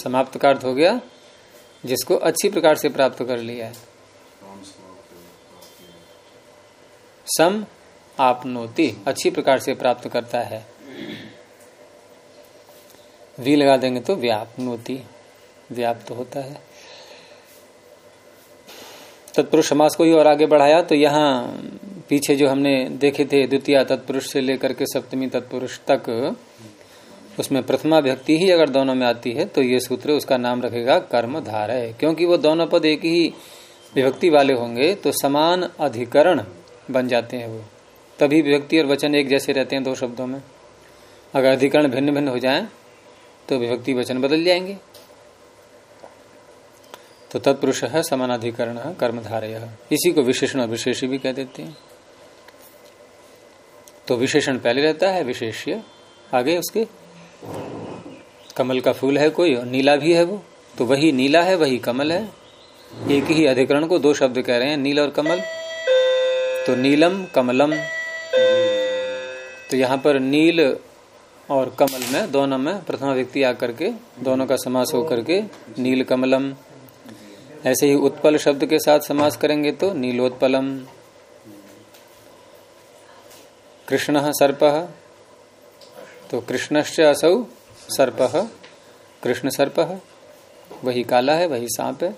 समाप्त का अर्थ हो गया जिसको अच्छी प्रकार से प्राप्त कर लिया है। सम आपनोति, अच्छी प्रकार से प्राप्त करता है। वी लगा देंगे तो व्यापनोति, व्याप्त होता है। तत्पुरुष समास को ही और आगे बढ़ाया तो यहाँ पीछे जो हमने देखे थे, द्वितीय तत्पुरुष से लेकर के सप्तमी तत्पुरुष तक उसमें प्रथमा व्यक्ति ही अगर दोनों में आती है तो ये सूत्र उसका नाम रखेगा कर्म धारय क्योंकि वो दोनों पद एक ही विभक्ति वाले होंगे तो समान अधिकरण बन जाते हैं वो। तभी विभक्ति और वचन एक जैसे रहते हैं दो शब्दों में। अगर अधिकरण भिन्न भिन्न हो जाए तो विभक्ति वचन बदल जाएँगे। तो तत्पुरुष है समानाधिकरण कर्मधारय इसी को विशेषण और विशेष भी कह देते हैं। तो विशेषण पहले रहता है, विशेष्य, आगे उसके कमल का फूल है कोई, और नीला भी है वो? तो वही नीला है, वही कमल है। एक ही अधिकरण को दो शब्द कह रहे हैं, नील और कमल। तो नीलम, कमलम। तो यहाँ पर नील और कमल में, दोनों में प्रथमा व्यक्ति आकर के, दोनों का समास होकर के, नील कमलम। ऐसे ही उत्पल शब्द के साथ समास करेंगे तो नीलोत्पलम। कृष्ण सर्प। तो कृष्णश्च असौ सर्प। कृष्ण सर्प वही काला है, वही सांप है।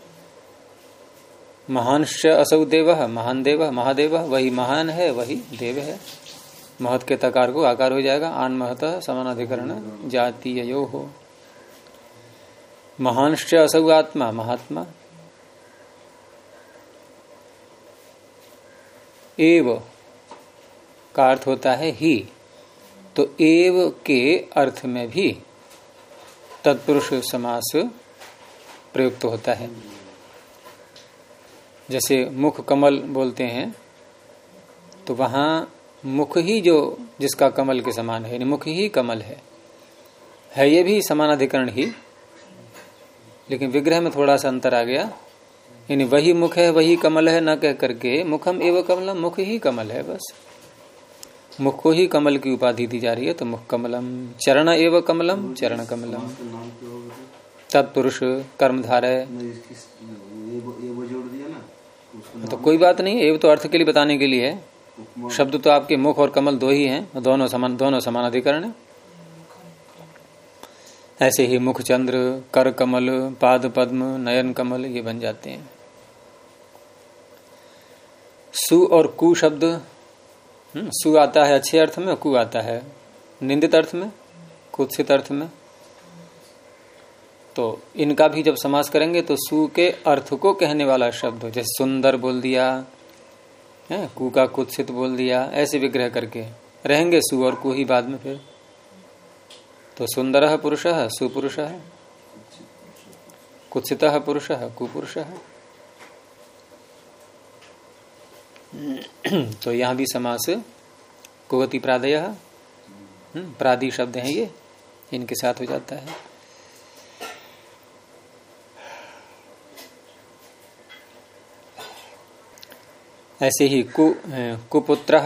महानश्च असौ देव, महान देव, महादेव। वही महान है, वही देव है। महत के तकार को आकार हो जाएगा। आन महत, समानाधिकरण जातीय यो हो महानश्च असौ आत्मा, महात्मा। एव का अर्थ होता है ही। तो एव के अर्थ में भी तत्पुरुष समास प्रयुक्त होता है। जैसे मुख कमल बोलते हैं तो वहाँ मुख ही जो जिसका कमल के समान है मुख ही कमल है है ये भी समानाधिकरण ही, लेकिन विग्रह में थोड़ा सा अंतर आ गया। यानी वही मुख है, वही कमल है, न कह करके मुखम एवं कमलम, मुख ही कमल है, बस। मुख को ही कमल की उपाधि दी जा रही है तो मुख कमलम, चरण एव कमलम, चरण कमलम। तत्पुरुष कर्मधार है तो कोई बात नहीं, एव तो अर्थ के लिए बताने के लिए है। शब्द तो आपके मुख और कमल दो ही हैं, दोनों समान दोनों समान अधिकरण है। ऐसे ही मुख चंद्र, कर कमल, पाद पद्म, नयन कमल ये बन जाते हैं। सु और कु शब्द सु आता है अच्छे अर्थ में कु आता है निंदित अर्थ में, कुत्सित अर्थ में। तो इनका भी जब समास करेंगे तो सु के अर्थ को कहने वाला शब्द हो, जैसे सुंदर बोल दिया, है, कु का कुत्सित बोल दिया, ऐसे विग्रह करके रहेंगे सु और कु ही बाद में फिर। तो सुंदर पुरुष है सुपुरुष। है कुत्सित पुरुष है कुपुरुष। तो यहाँ भी समास कुगति प्रादय हम्म, प्रादि शब्द हैं ये, इनके साथ हो जाता है। ऐसे ही कु कुपुत्र,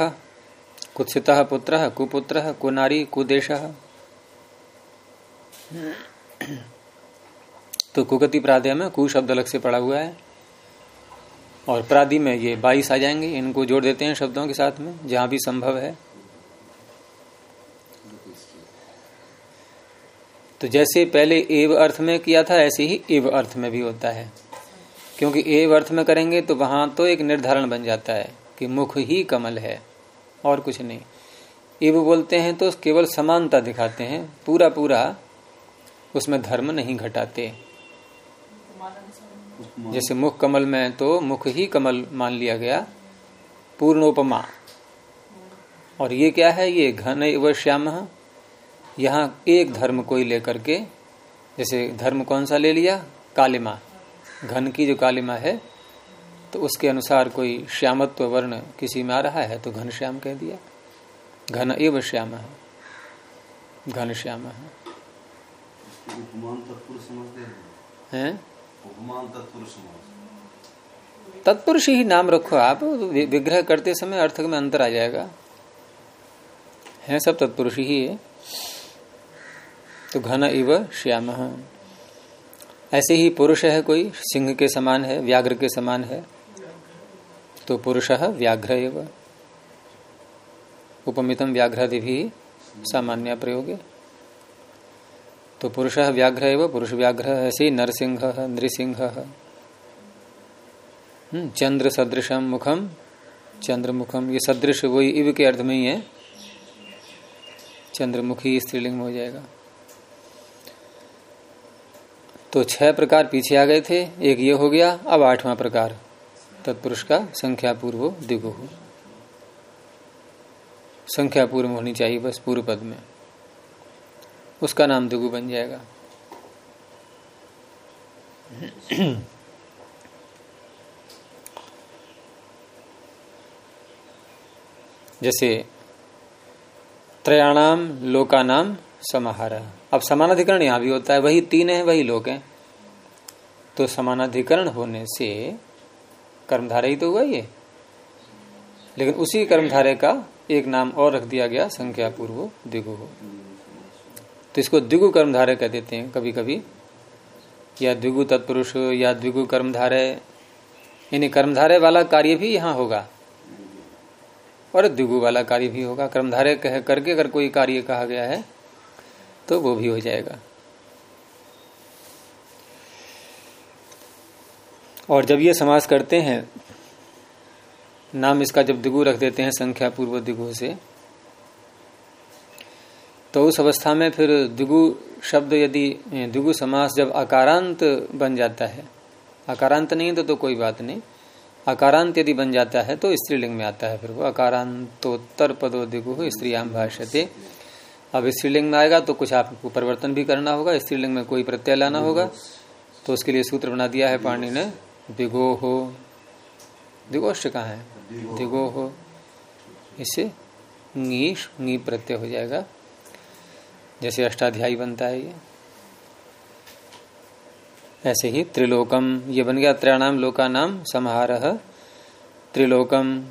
कुत्सित पुत्र, कुपुत्र, कुनारी, कुदेश। तो कुगति प्रादय में कु शब्द अलग से पड़ा हुआ है। और प्रादि में ये बाईस आ जाएँगे, इनको जोड़ देते हैं शब्दों के साथ में, जहाँ भी संभव है। तो जैसे पहले एव अर्थ में किया था, ऐसे ही एव अर्थ में भी होता है। क्योंकि एव अर्थ में करेंगे तो वहाँ तो एक निर्धारण बन जाता है कि मुख ही कमल है, और कुछ नहीं। एव बोलते हैं तो केवल समानता दिखाते हैं पूरा पूरा उसमें धर्म नहीं घटाते। जैसे मुख कमल में तो मुख ही कमल मान लिया गया पूर्णोपमा। और ये क्या है? ये घन व श्याम। यहाँ एक धर्म कोई लेकर के जैसे धर्म कौन सा ले लिया? कालिमा। घन की जो कालिमा है तो उसके अनुसार कोई श्यामत्व वर्ण किसी में आ रहा है तो घन श्याम कह दिया। घन एव श्याम है घन श्याम है। हैं? तत्पुरुष ही नाम रखो आप। विग्रह करते समय अर्थ में अंतर आ जाएगा। है सब तत्पुरुष ही। है तो घन इव श्याम। ऐसे ही पुरुष है कोई, सिंह के समान है, व्याघ्र के समान है। तो पुरुष व्याघ्र एव उपमितम व्याघ्रादि भी सामान्य प्रयोग। है तो पुरुष व्याघ्र एवं पुरुष व्याघ्र ऐसे नरसिंह नृसिंह। हम्म, चंद्र सदृशम मुखम चंद्र मुखम ये सदृश वही इव के अर्थ में ही है। चंद्रमुखी स्त्रीलिंग हो जाएगा। तो छह प्रकार पीछे आ गए थे एक ये हो गया अब आठवां प्रकार तत्पुरुष का संख्या पूर्व दिगु संख्या पूर्व होनी चाहिए बस पूर्व पद में। उसका नाम दुगु बन जाएगा। जैसे, त्रयाणाम लोकानाम समाहार। अब समानाधिकरण यहाँ भी होता है, वही तीन है, वही लोक है। तो समानाधिकरण होने से कर्मधारा ही तो हुआ ये। लेकिन उसी कर्मधारे का एक नाम और रख दिया गया संख्या पूर्व दिगु तो इसको द्विगु कर्मधारय कह देते हैं कभी कभी या द्विगु तत्पुरुष, या द्विगु कर्मधारय। यानी कर्मधारय वाला कार्य भी यहाँ होगा। और द्विगु वाला कार्य भी होगा। कर्मधारय कह करके अगर कोई कार्य कहा गया है तो वो भी हो जाएगा। और जब ये समास करते हैं, नाम इसका जब दिगु रख देते हैं संख्या पूर्व दिगु से तो उस अवस्था में फिर द्विगु शब्द यदि द्विगु समास जब आकारांत बन जाता है आकारांत नहीं तो, तो कोई बात नहीं आकारांत यदि बन जाता है तो स्त्रीलिंग में आता है फिर वो अकारांतोत्तर पदो दिगु स्त्रीयाम भाष्यते। अब स्त्रीलिंग में आएगा तो कुछ आपको परिवर्तन भी करना होगा स्त्रीलिंग में कोई प्रत्यय लाना होगा तो उसके लिए सूत्र बना दिया है पाणी ने दिगो हो दिगोष्ट कहा है? दिगो हो। इससे नीश नी प्रत्यय हो जाएगा। जैसे अष्टाध्यायी बनता है ये। ऐसे ही त्रिलोकम ये बन गया त्रयाणाम लोका नाम समाहार त्रिलोकम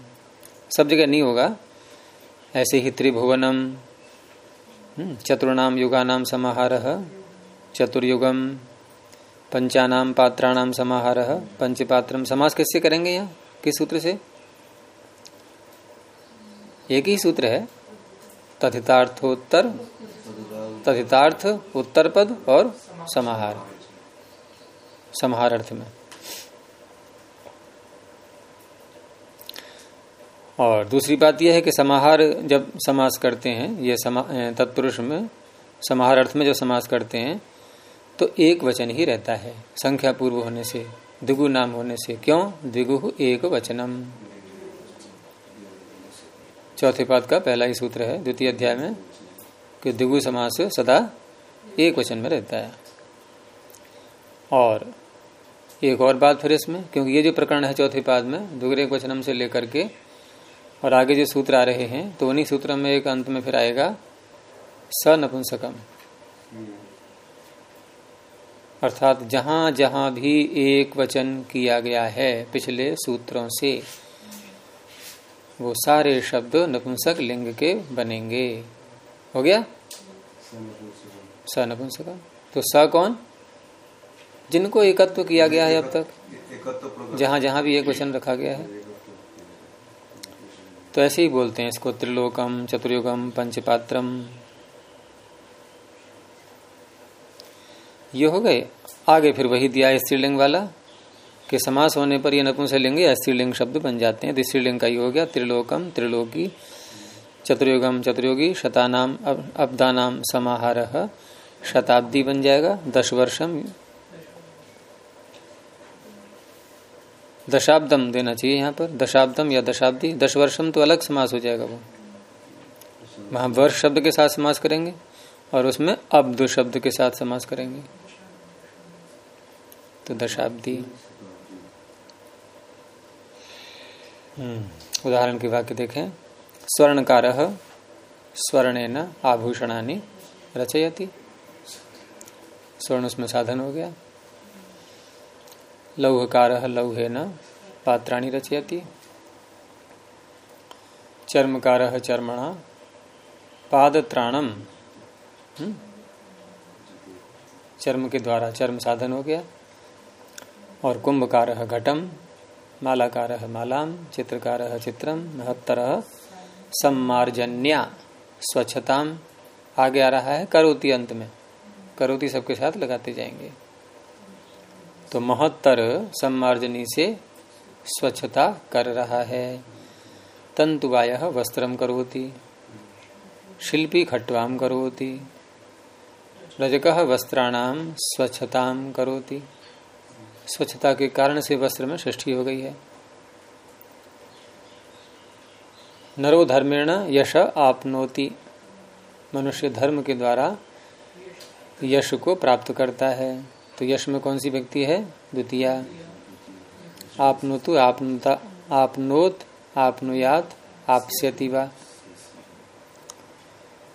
सब जगह नहीं होगा। ऐसे ही त्रिभुवनम हम्म, चतुर्णाम युगानाम समाहार। चतुर्युगम पंचानाम पात्राणाम समाहार। पंचपात्रम समास किससे करेंगे यहाँ? किस सूत्र से? एक ही सूत्र है। तथितार्थोत्तर तथितार्थ उत्तर पद और समाहार। समाहार अर्थ में। और दूसरी बात यह है कि समाहार जब समास करते हैं, ये समा तत्पुरुष में, समाहार अर्थ में जब समास करते हैं तो एक वचन ही रहता है संख्या पूर्व होने से, द्विगु नाम होने से। क्यों? द्विगु एक वचनम। चौथे पाद का पहला ही सूत्र है, द्वितीय अध्याय में कि दिगु समास सदा एक वचन में रहता है। और एक और बात फिर इसमें, क्योंकि ये जो प्रकरण है चौथे पाद में, दुगरे वचनम से लेकर के, और आगे जो सूत्र आ रहे हैं तो उन्हीं सूत्र में एक अंत में फिर आएगा, स नपुंसकम। अर्थात जहाँ जहाँ भी एक वचन किया गया है पिछले सूत्रों से, वो सारे शब्द नपुंसक लिंग के बनेंगे। हो गया? स नपुंसक तो स कौन? जिनको एकत्व किया गया है अब तक। जहाँ जहाँ भी एक वचन रखा गया है। तो ऐसे ही बोलते हैं इसको, त्रिलोकम, चतुर्युगम, पंचपात्रम। ये हो गए। आगे फिर वही दिया स्त्रीलिंग वाला, कि समास होने पर ये नपुंसक लिंग या स्त्रीलिंग शब्द बन जाते हैं। तो स्त्रीलिंग का ये हो गया, त्रिलोकम, त्रिलोकी, चतुर्युगम, चतुर्योगी, शतानाम अब अब्दानाम, समाहार। शताब्दी बन जाएगा दश वर्षम। दशाब्दम देना चाहिए यहाँ पर दशाब्दम या दशाब्दी दश वर्षम तो अलग समास हो जाएगा वो। वहाँ वर्ष शब्द के साथ समास करेंगे और उसमें अब्द शब्द के साथ समास करेंगे। तो दशाब्दी। हम्म, उदाहरण के वाक्य देखें। स्वर्णकार स्वर्ण आभूषणानी रचयती। स्वर्ण उसमें साधन हो गया। लौहकार लौहे न पात्राणी रचयती। चर्मकार चर्मणा पादत्राणम। हम्म? चर्म के द्वारा चर्म साधन हो गया। और कुंभकार घटम मालाकार मालाम, चित्रकार चित्रम, महत्तर सम्मार्जन्या, स्वच्छताम। आगे आ रहा है, करोती अंत में। करोती सबके साथ लगाते जाएँगे। तो महत्तर सम्मार्जनी से स्वच्छता कर रहा है। तंतुवाय वस्त्रम करोती, शिल्पी खट्वाम करोती, रजक वस्त्राणाम स्वच्छताम करोती। स्वच्छता के कारण से वस्त्र में सृष्टि हो गई है। नरो धर्मेण यश आपनोति। मनुष्य धर्म के द्वारा यश को प्राप्त करता है। तो यश में कौन सी व्यक्ति है? द्वितीय, आपनोतु आपनुता, आपनोत आपनुयात आपस्यति वा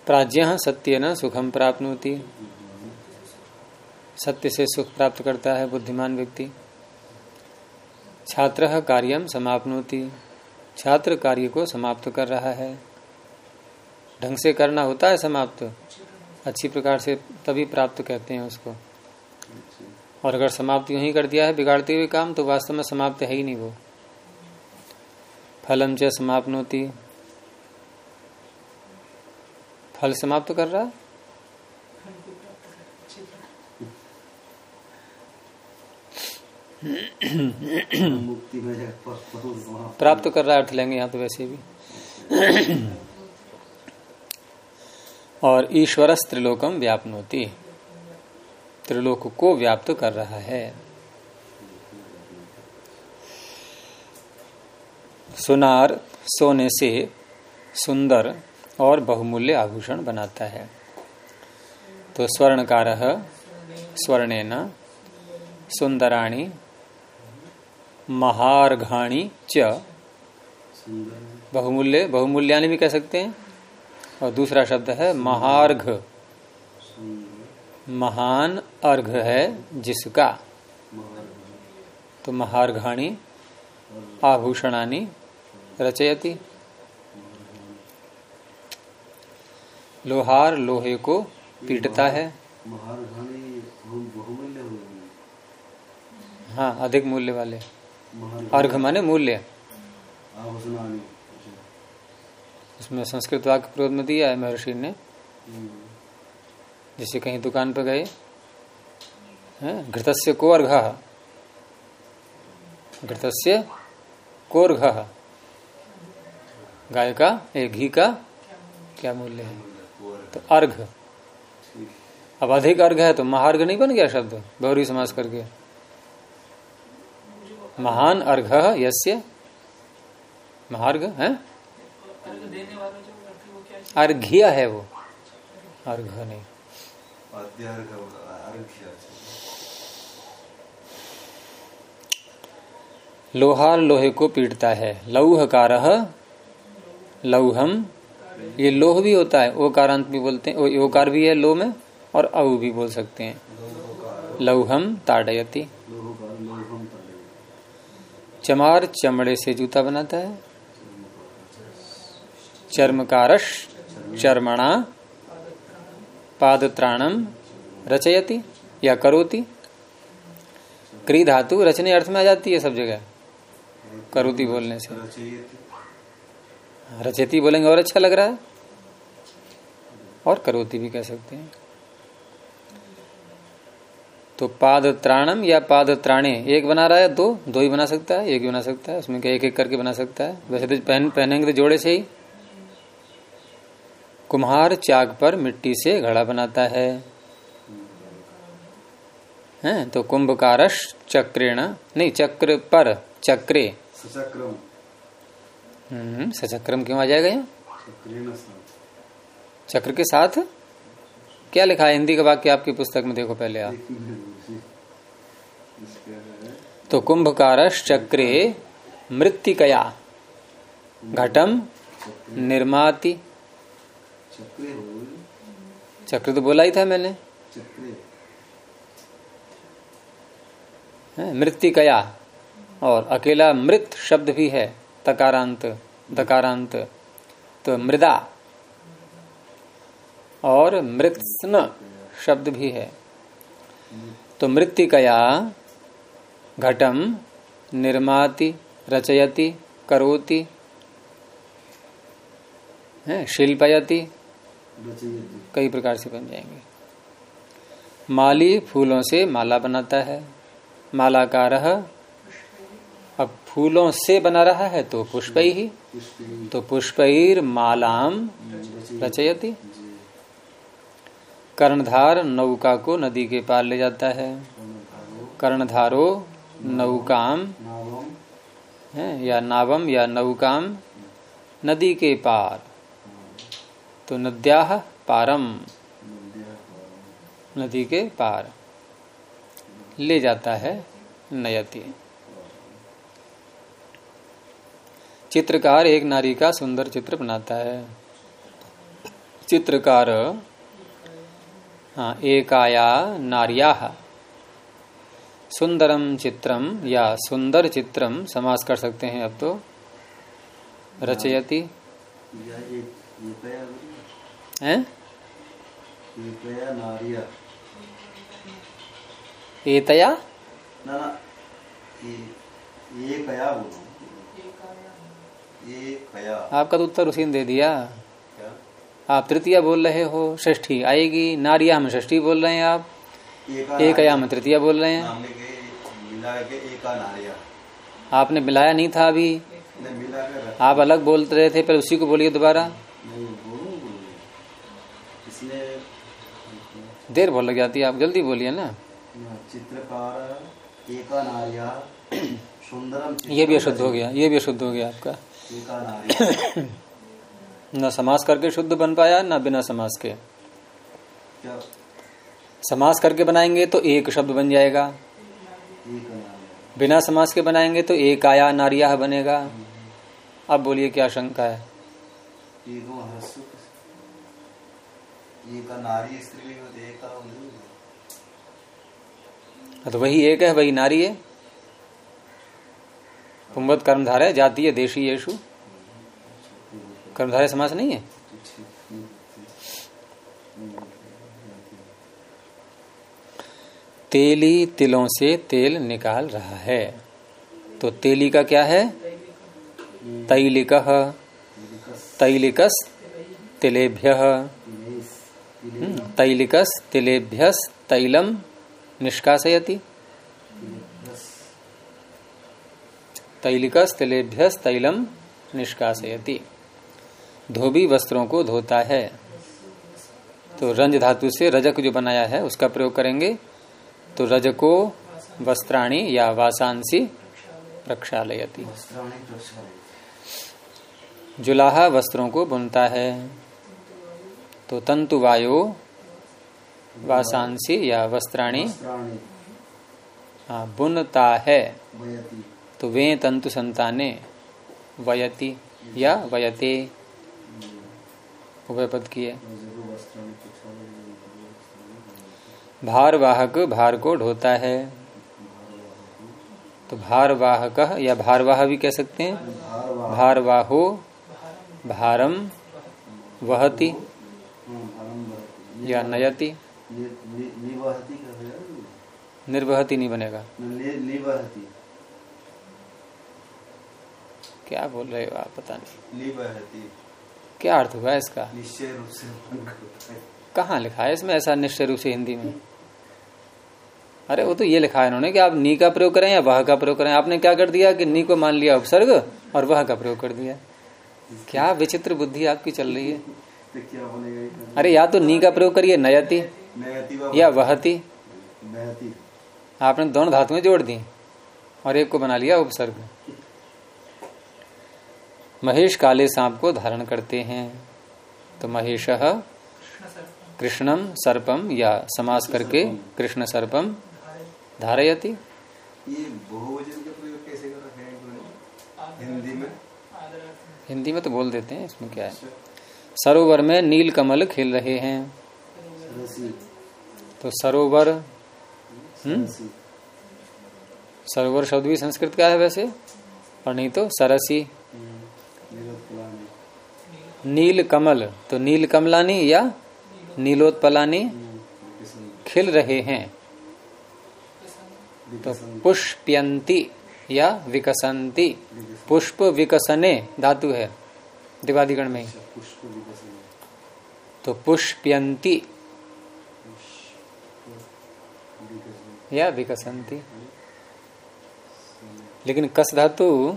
प्राज्य सत्य न सुखम प्राप्त सत्य से सुख प्राप्त करता है बुद्धिमान व्यक्ति। छात्र कार्यम समाप्नोति। छात्र कार्य को समाप्त कर रहा है। ढंग से करना होता है समाप्त? अच्छी प्रकार से तभी प्राप्त कहते हैं उसको। और अगर समाप्त यूँ ही कर दिया है बिगाड़ते हुए काम तो वास्तव में समाप्त है ही नहीं वो। फलम च समाप्नोती। फल समाप्त कर रहा प्राप्त कर रहा है अर्थ लेंगे यहाँ तो वैसे भी। और ईश्वर त्रिलोकम व्यापनोती। त्रिलोक को व्याप्त कर रहा है। सुनार सोने से सुंदर और बहुमूल्य आभूषण बनाता है। तो स्वर्णकार स्वर्णेन सुंदराणी महारघाणी च बहुमूल्य बहुमूल्यानि भी कह सकते हैं। और दूसरा शब्द है महार्घ। महान अर्घ है जिसका। तो महार्घाणी, आभूषणानी रचयती। लोहार लोहे को पीटता है। हाँ अधिक मूल्य वाले। अर्घ माने मूल्य। उसमें संस्कृत वाक्य प्रयोग में दिया है महर्षि ने। जैसे कहीं दुकान पर गए घृतस्य को अर्घ घृतस्य कोर्घ। गाय का एक घी का क्या मूल्य है? तो अर्घ। अब अधिक अर्घ है तो महार्घ नहीं बन गया शब्द गौरी समाज करके। महान अर्घ, यस्य महार्घ, है? अर्घ्य है वो। अर्घ नहीं। लोहार लोहे को पीटता है। लौहकार लौहम। ये लोह भी होता है ओकारांत भी बोलते हैं ओकार भी है लो में और अ भी बोल सकते हैं। लौहम ताड़यती। चमार चमड़े से जूता बनाता है। चर्मकारश, चर्मणा पादत्राणम रचयति या करोति। क्री धातु रचने अर्थ में आ जाती है सब जगह। करोति बोलने से। रचयति बोलेंगे और अच्छा लग रहा है। और करोति भी कह सकते हैं। तो पाद त्राणम या पाद त्राणे एक बना रहा है, दो दो ही बना सकता है, एक ही बना सकता है, उसमें क्या एक एक करके बना सकता है? वैसे तो पहन, पहनेंगे तो जोड़े से ही। कुम्हार चाक पर मिट्टी से घड़ा बनाता है। हैं तो कुंभकारश चक्रेण नहीं चक्र पर चक्रे। सचक्रम। हम्म सचक्रम क्यों आ जाएगा यहाँ? चक्र के साथ? क्या लिखा है? हिंदी का वाक्य आपकी पुस्तक में देखो पहले आप। तो कुंभकारश चक्रे मृत्तिकया। घटम निर्माति। चक्रे चक्र तो बोला ही था मैंने। मृत्यु मृत्तिकया और अकेला मृत शब्द भी है तकारांत दकारांत। तो मृदा। और मृत्स्न शब्द भी है। तो मृत्तिकया घटम निर्माति रचयति करोति। है शिल्पयति कई प्रकार से बन जाएँगे। माली फूलों से माला बनाता है। मालाकार अब फूलों से बना रहा है तो पुष्प ही। तो पुष्पैर मालाम रचयति। कर्णधार नौका को नदी के पार ले जाता है। कर्णधारो नौकाम है या नावम या नौकाम नदी के पार। तो नद्या पारम। नदी के पार। ले जाता है नयति। चित्रकार एक नारी का सुंदर चित्र बनाता है। चित्रकार हाँ एकाया नारिया सुंदरम चित्रम या सुंदर चित्रम समास कर सकते हैं अब तो। रचयति। हैं? नारिया। ना ना ये बोलो? आपका तो उत्तर उसी ने दे दिया। क्या? आप तृतीया बोल रहे हो षष्ठी आएगी नारिया में षष्ठी बोल रहे हैं आप। एक या में तृतीया बोल रहे हैं। आपने मिलाया नहीं था अभी। आप अलग बोलते रहे थे पर उसी को बोलिए दोबारा नहीं बोलूँ बोलूँ इसने देर बहुत लग जाती है आप जल्दी बोलिए ना। चित्रकार सुंदरम ये भी अशुद्ध हो गया ये भी अशुद्ध हो गया आपका। न समास करके शुद्ध बन पाया न बिना समास के। समास करके बनाएँगे तो एक शब्द बन जाएगा। बिना समास के बनाएँगे तो एक आया नारिया बनेगा। अब बोलिए क्या शंका है। होते तो वही एक है, वही नारी है। पुंगवत कर्मधार है जाती है देशी येषु कर्मधारय समास नहीं है? तेली तिलों से तेल निकाल रहा है। तो तेली का क्या है? तैलिक। तैलिकस, तिलेभ्य। तैलिकस तिलेभ्यस तैलम निष्कासयति। तैलिकस तिलेभ्यस तैलम निष्कासयति। धोबी वस्त्रों को धोता है। तो रंज धातु से रजक जो बनाया है उसका प्रयोग करेंगे। तो रजको वस्त्राणी या वासांसी प्रक्षालयति। जुलाहा वस्त्रों को बुनता है। तो तंतु वायो वासांसी या वस्त्राणी हाँ, बुनता है। तो वे तंतु संताने वयति या वयते। उभय पद की है। भारवाहक भार को ढोता है। तो भारवाहक या भारवाह भी कह सकते हैं। भारवाह भारम वहति। या नयति? निर्वहति नहीं बनेगा। क्या बोल रहे हो आप? पता नहीं। क्या अर्थ हुआ इसका? निश्चय रूप से कहाँ लिखा है इसमें ऐसा निश्चय रूप से हिंदी में? अरे वो तो ये लिखा है इन्होंने कि आप नी का प्रयोग करें या वह का प्रयोग करें। आपने क्या कर दिया कि नी को मान लिया उपसर्ग और वह का प्रयोग कर दिया? क्या विचित्र बुद्धि आपकी चल रही है? क्या बनेगा? अरे या तो नी का प्रयोग करिए नयति या वहति। आपने दोनों धातुएँ जोड़ दी और एक को बना लिया उपसर्ग। महेश काले सांप को धारण करते हैं। तो महेश कृष्णम सर्पम या समास करके कृष्ण सर्पम धारयति? हिंदी में? हिंदी में तो बोल देते हैं इसमें क्या है? सरोवर में नील कमल खिल रहे हैं। तो सरोवर हम्म? सरोवर शब्द भी संस्कृत का है वैसे, और नहीं तो सरसी। नील कमल तो नील कमलानी या नीलोत्पलानी खिल रहे हैं। तो पुष्प्यंती या विकसंती, पुष्प विकसने धातु है, दिवादिगण में। तो पुष्प्यंती या विकसंती लेकिन कस धातु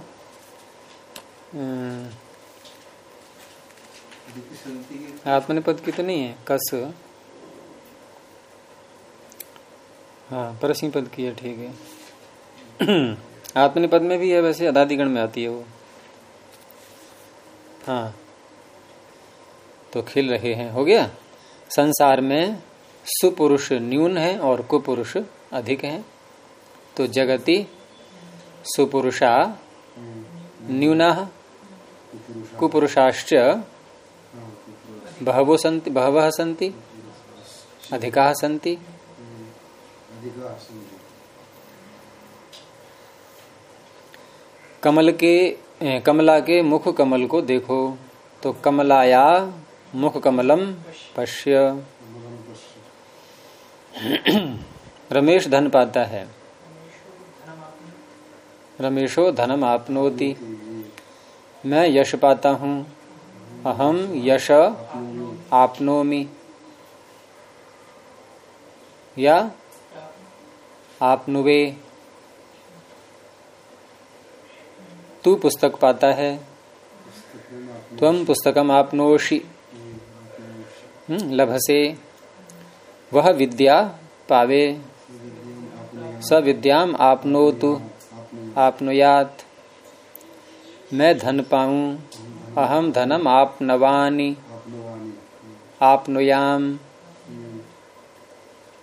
के आत्मनिपद की तो नहीं है, कस। हाँ परसी पद की है, ठीक है। आत्मनिपद में भी है, वैसे अदादिगण में आती है वो। हाँ। तो खिल रहे हैं। हो गया? संसार में सुपुरुष न्यून है और कुपुरुष अधिक है। तो जगति सुपुरुषा न्यूना कुपुरुषाश्च बहवो सन्ति, बहवः सन्ति, अधिकाः सन्ति। कमल के, कमला के मुख कमल को देखो। तो कमलाया मुख कमलम पश्य। रमेश धन पाता है। रमेशो धनम आपनोति। मैं यश पाता हूँ। अहम यश आपनोमि। या आपनुवे। तू पुस्तक पाता है। त्वम पुस्तकम हम्म, लभसे। वह विद्या पावे। स विद्याम आपनोतु, आपनुयात। मैं धन पाऊँ अहम धनम आपनवानी। आपनुयाम।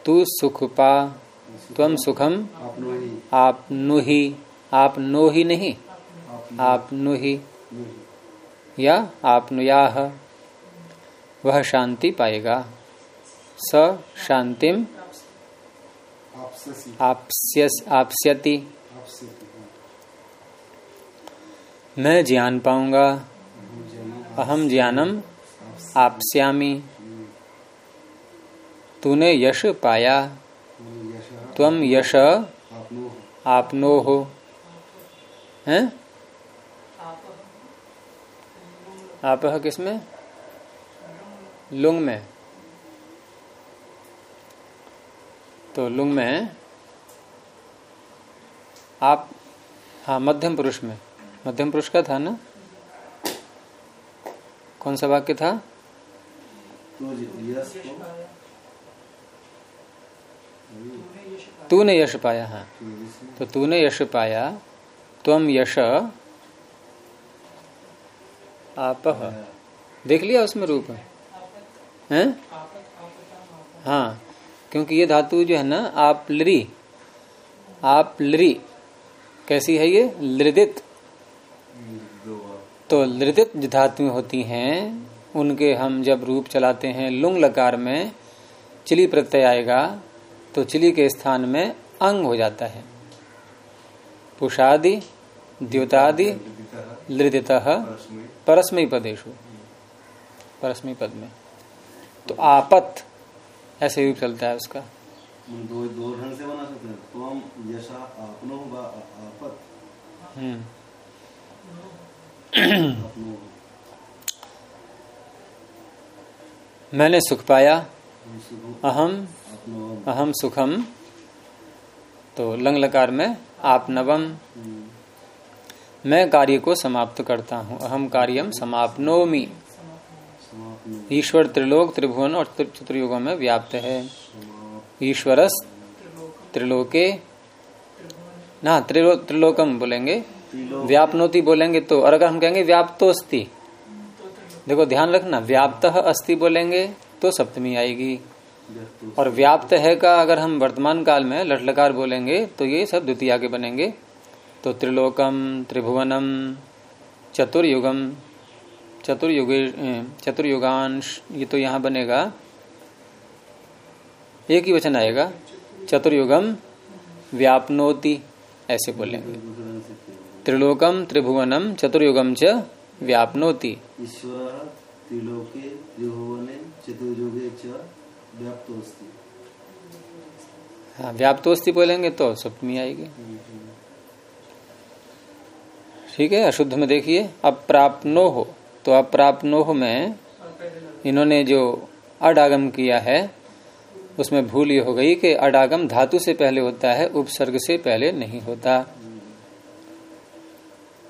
तू सुख पा त्वम सुखम आपनुहि। आप नो ही नहीं, आपनुहि। या आपनुयाह वह शांति पाएगा। स शांतिम आपस्यति। मैं ज्ञान पाऊँगा। अहम ज्ञानम आपस्यामी। तूने यश पाया। त्वम यश आपनो। हो? हैं आप किसमें? लुंग में। तो लुंग में आप हाँ मध्यम पुरुष में। मध्यम पुरुष का था ना? कौन सा वाक्य था? तूने यश पाया हाँ। तो तो तूने यश पाया तुम यश आप। देख लिया उसमें रूप। हैं हाँ? क्योंकि ये धातु जो है ना, आप लरी आप लरी, कैसी है ये? लृदित तो लृदित जो धातुएँ होती हैं, उनके हम जब रूप चलाते हैं, लुंग लकार में चिली प्रत्यय आएगा तो चिली के स्थान में अंग हो जाता है। पुषादि, द्योतादि लृदित परस्मय परस्मय पदेशु परस्मी पद में। तो आपत ऐसे रूप चलता है उसका। दो दो ढंग से बना सकते हैं। तुम यशा आपनो व आपत। हम्म। मैंने सुख पाया अहम अहम सुखम तो लंग लकार में आप नवम। हम्म, मैं कार्य को समाप्त करता हूँ। अहम कार्यम समाप्नोमी। समापनो ईश्वर त्रिलोक, त्रिभुवन और त्रि- चतुर्युगों में व्याप्त है। ईश्वरस त्रिलोके, ना, त्रिलो त्रिलोकम बोलेंगे। व्यापनोति बोलेंगे तो और अगर हम कहेंगे व्याप्तोस्ति, देखो ध्यान रखना, व्याप्त अस्ति बोलेंगे तो सप्तमी आएगी। और व्याप्त है का अगर हम वर्तमान काल में लटलकार बोलेंगे तो ये सब द्वितीय के बनेंगे। तो त्रिलोकम, त्रिभुवनम, चतुर्युगम चतुर्युगे चतुर्युगांश ये तो यहाँ बनेगा। एक ही वचन आएगा चतुर्युगम व्यापनोति ऐसे बोलेंगे। त्रिलोकम त्रिभुवनम चतुर्युगम च व्यापनोति। ईश्वर त्रिलोके त्रिभुवने चतुर्युगे च व्याप्तोस्ति। हाँ व्याप्तोस्ति बोलेंगे तो सप्तमी आएगी। ठीक है अशुद्ध में देखिए अप्राप्नो हो। तो अप्राप्नो हो में इन्होंने जो अडागम किया है, उसमें भूल ये हो गई कि अडागम धातु से पहले होता है, उपसर्ग से पहले नहीं होता।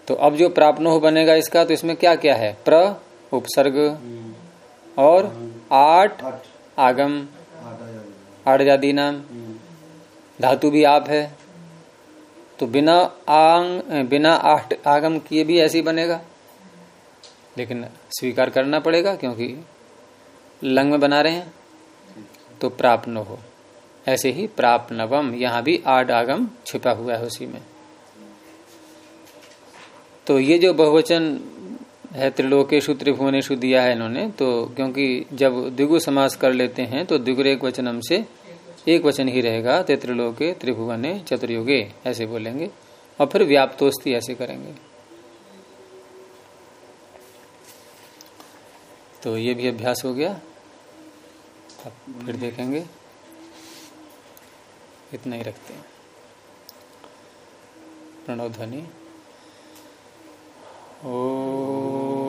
तो अब जो प्राप्नो हो बनेगा इसका तो इसमें क्या क्या है? प्र, उपसर्ग और आठ आगम। आठ जादी नाम धातु भी आप है। तो बिना आंग, बिना आठ आगम किए भी ऐसे बनेगा। लेकिन स्वीकार करना पड़ेगा क्योंकि लंग में बना रहे हैं तो प्राप्त न हो। ऐसे ही प्राप्त नवम, यहाँ भी आठ आगम छिपा हुआ है उसी में। तो ये जो बहुवचन है, त्रिलोकेशु त्रिभुवनेशु दिया है इन्होंने तो क्योंकि जब द्विगु समास कर लेते हैं तो द्विगुर एक वचनम से एक वचन ही रहेगा, ते त्रिलोके त्रिभुवने चतुर्युगे, ऐसे बोलेंगे। और फिर व्याप्तोस्ती ऐसे करेंगे। तो ये भी अभ्यास हो गया। अब फिर देखेंगे। इतना ही रखते हैं। प्रणव ध्वनि। ओ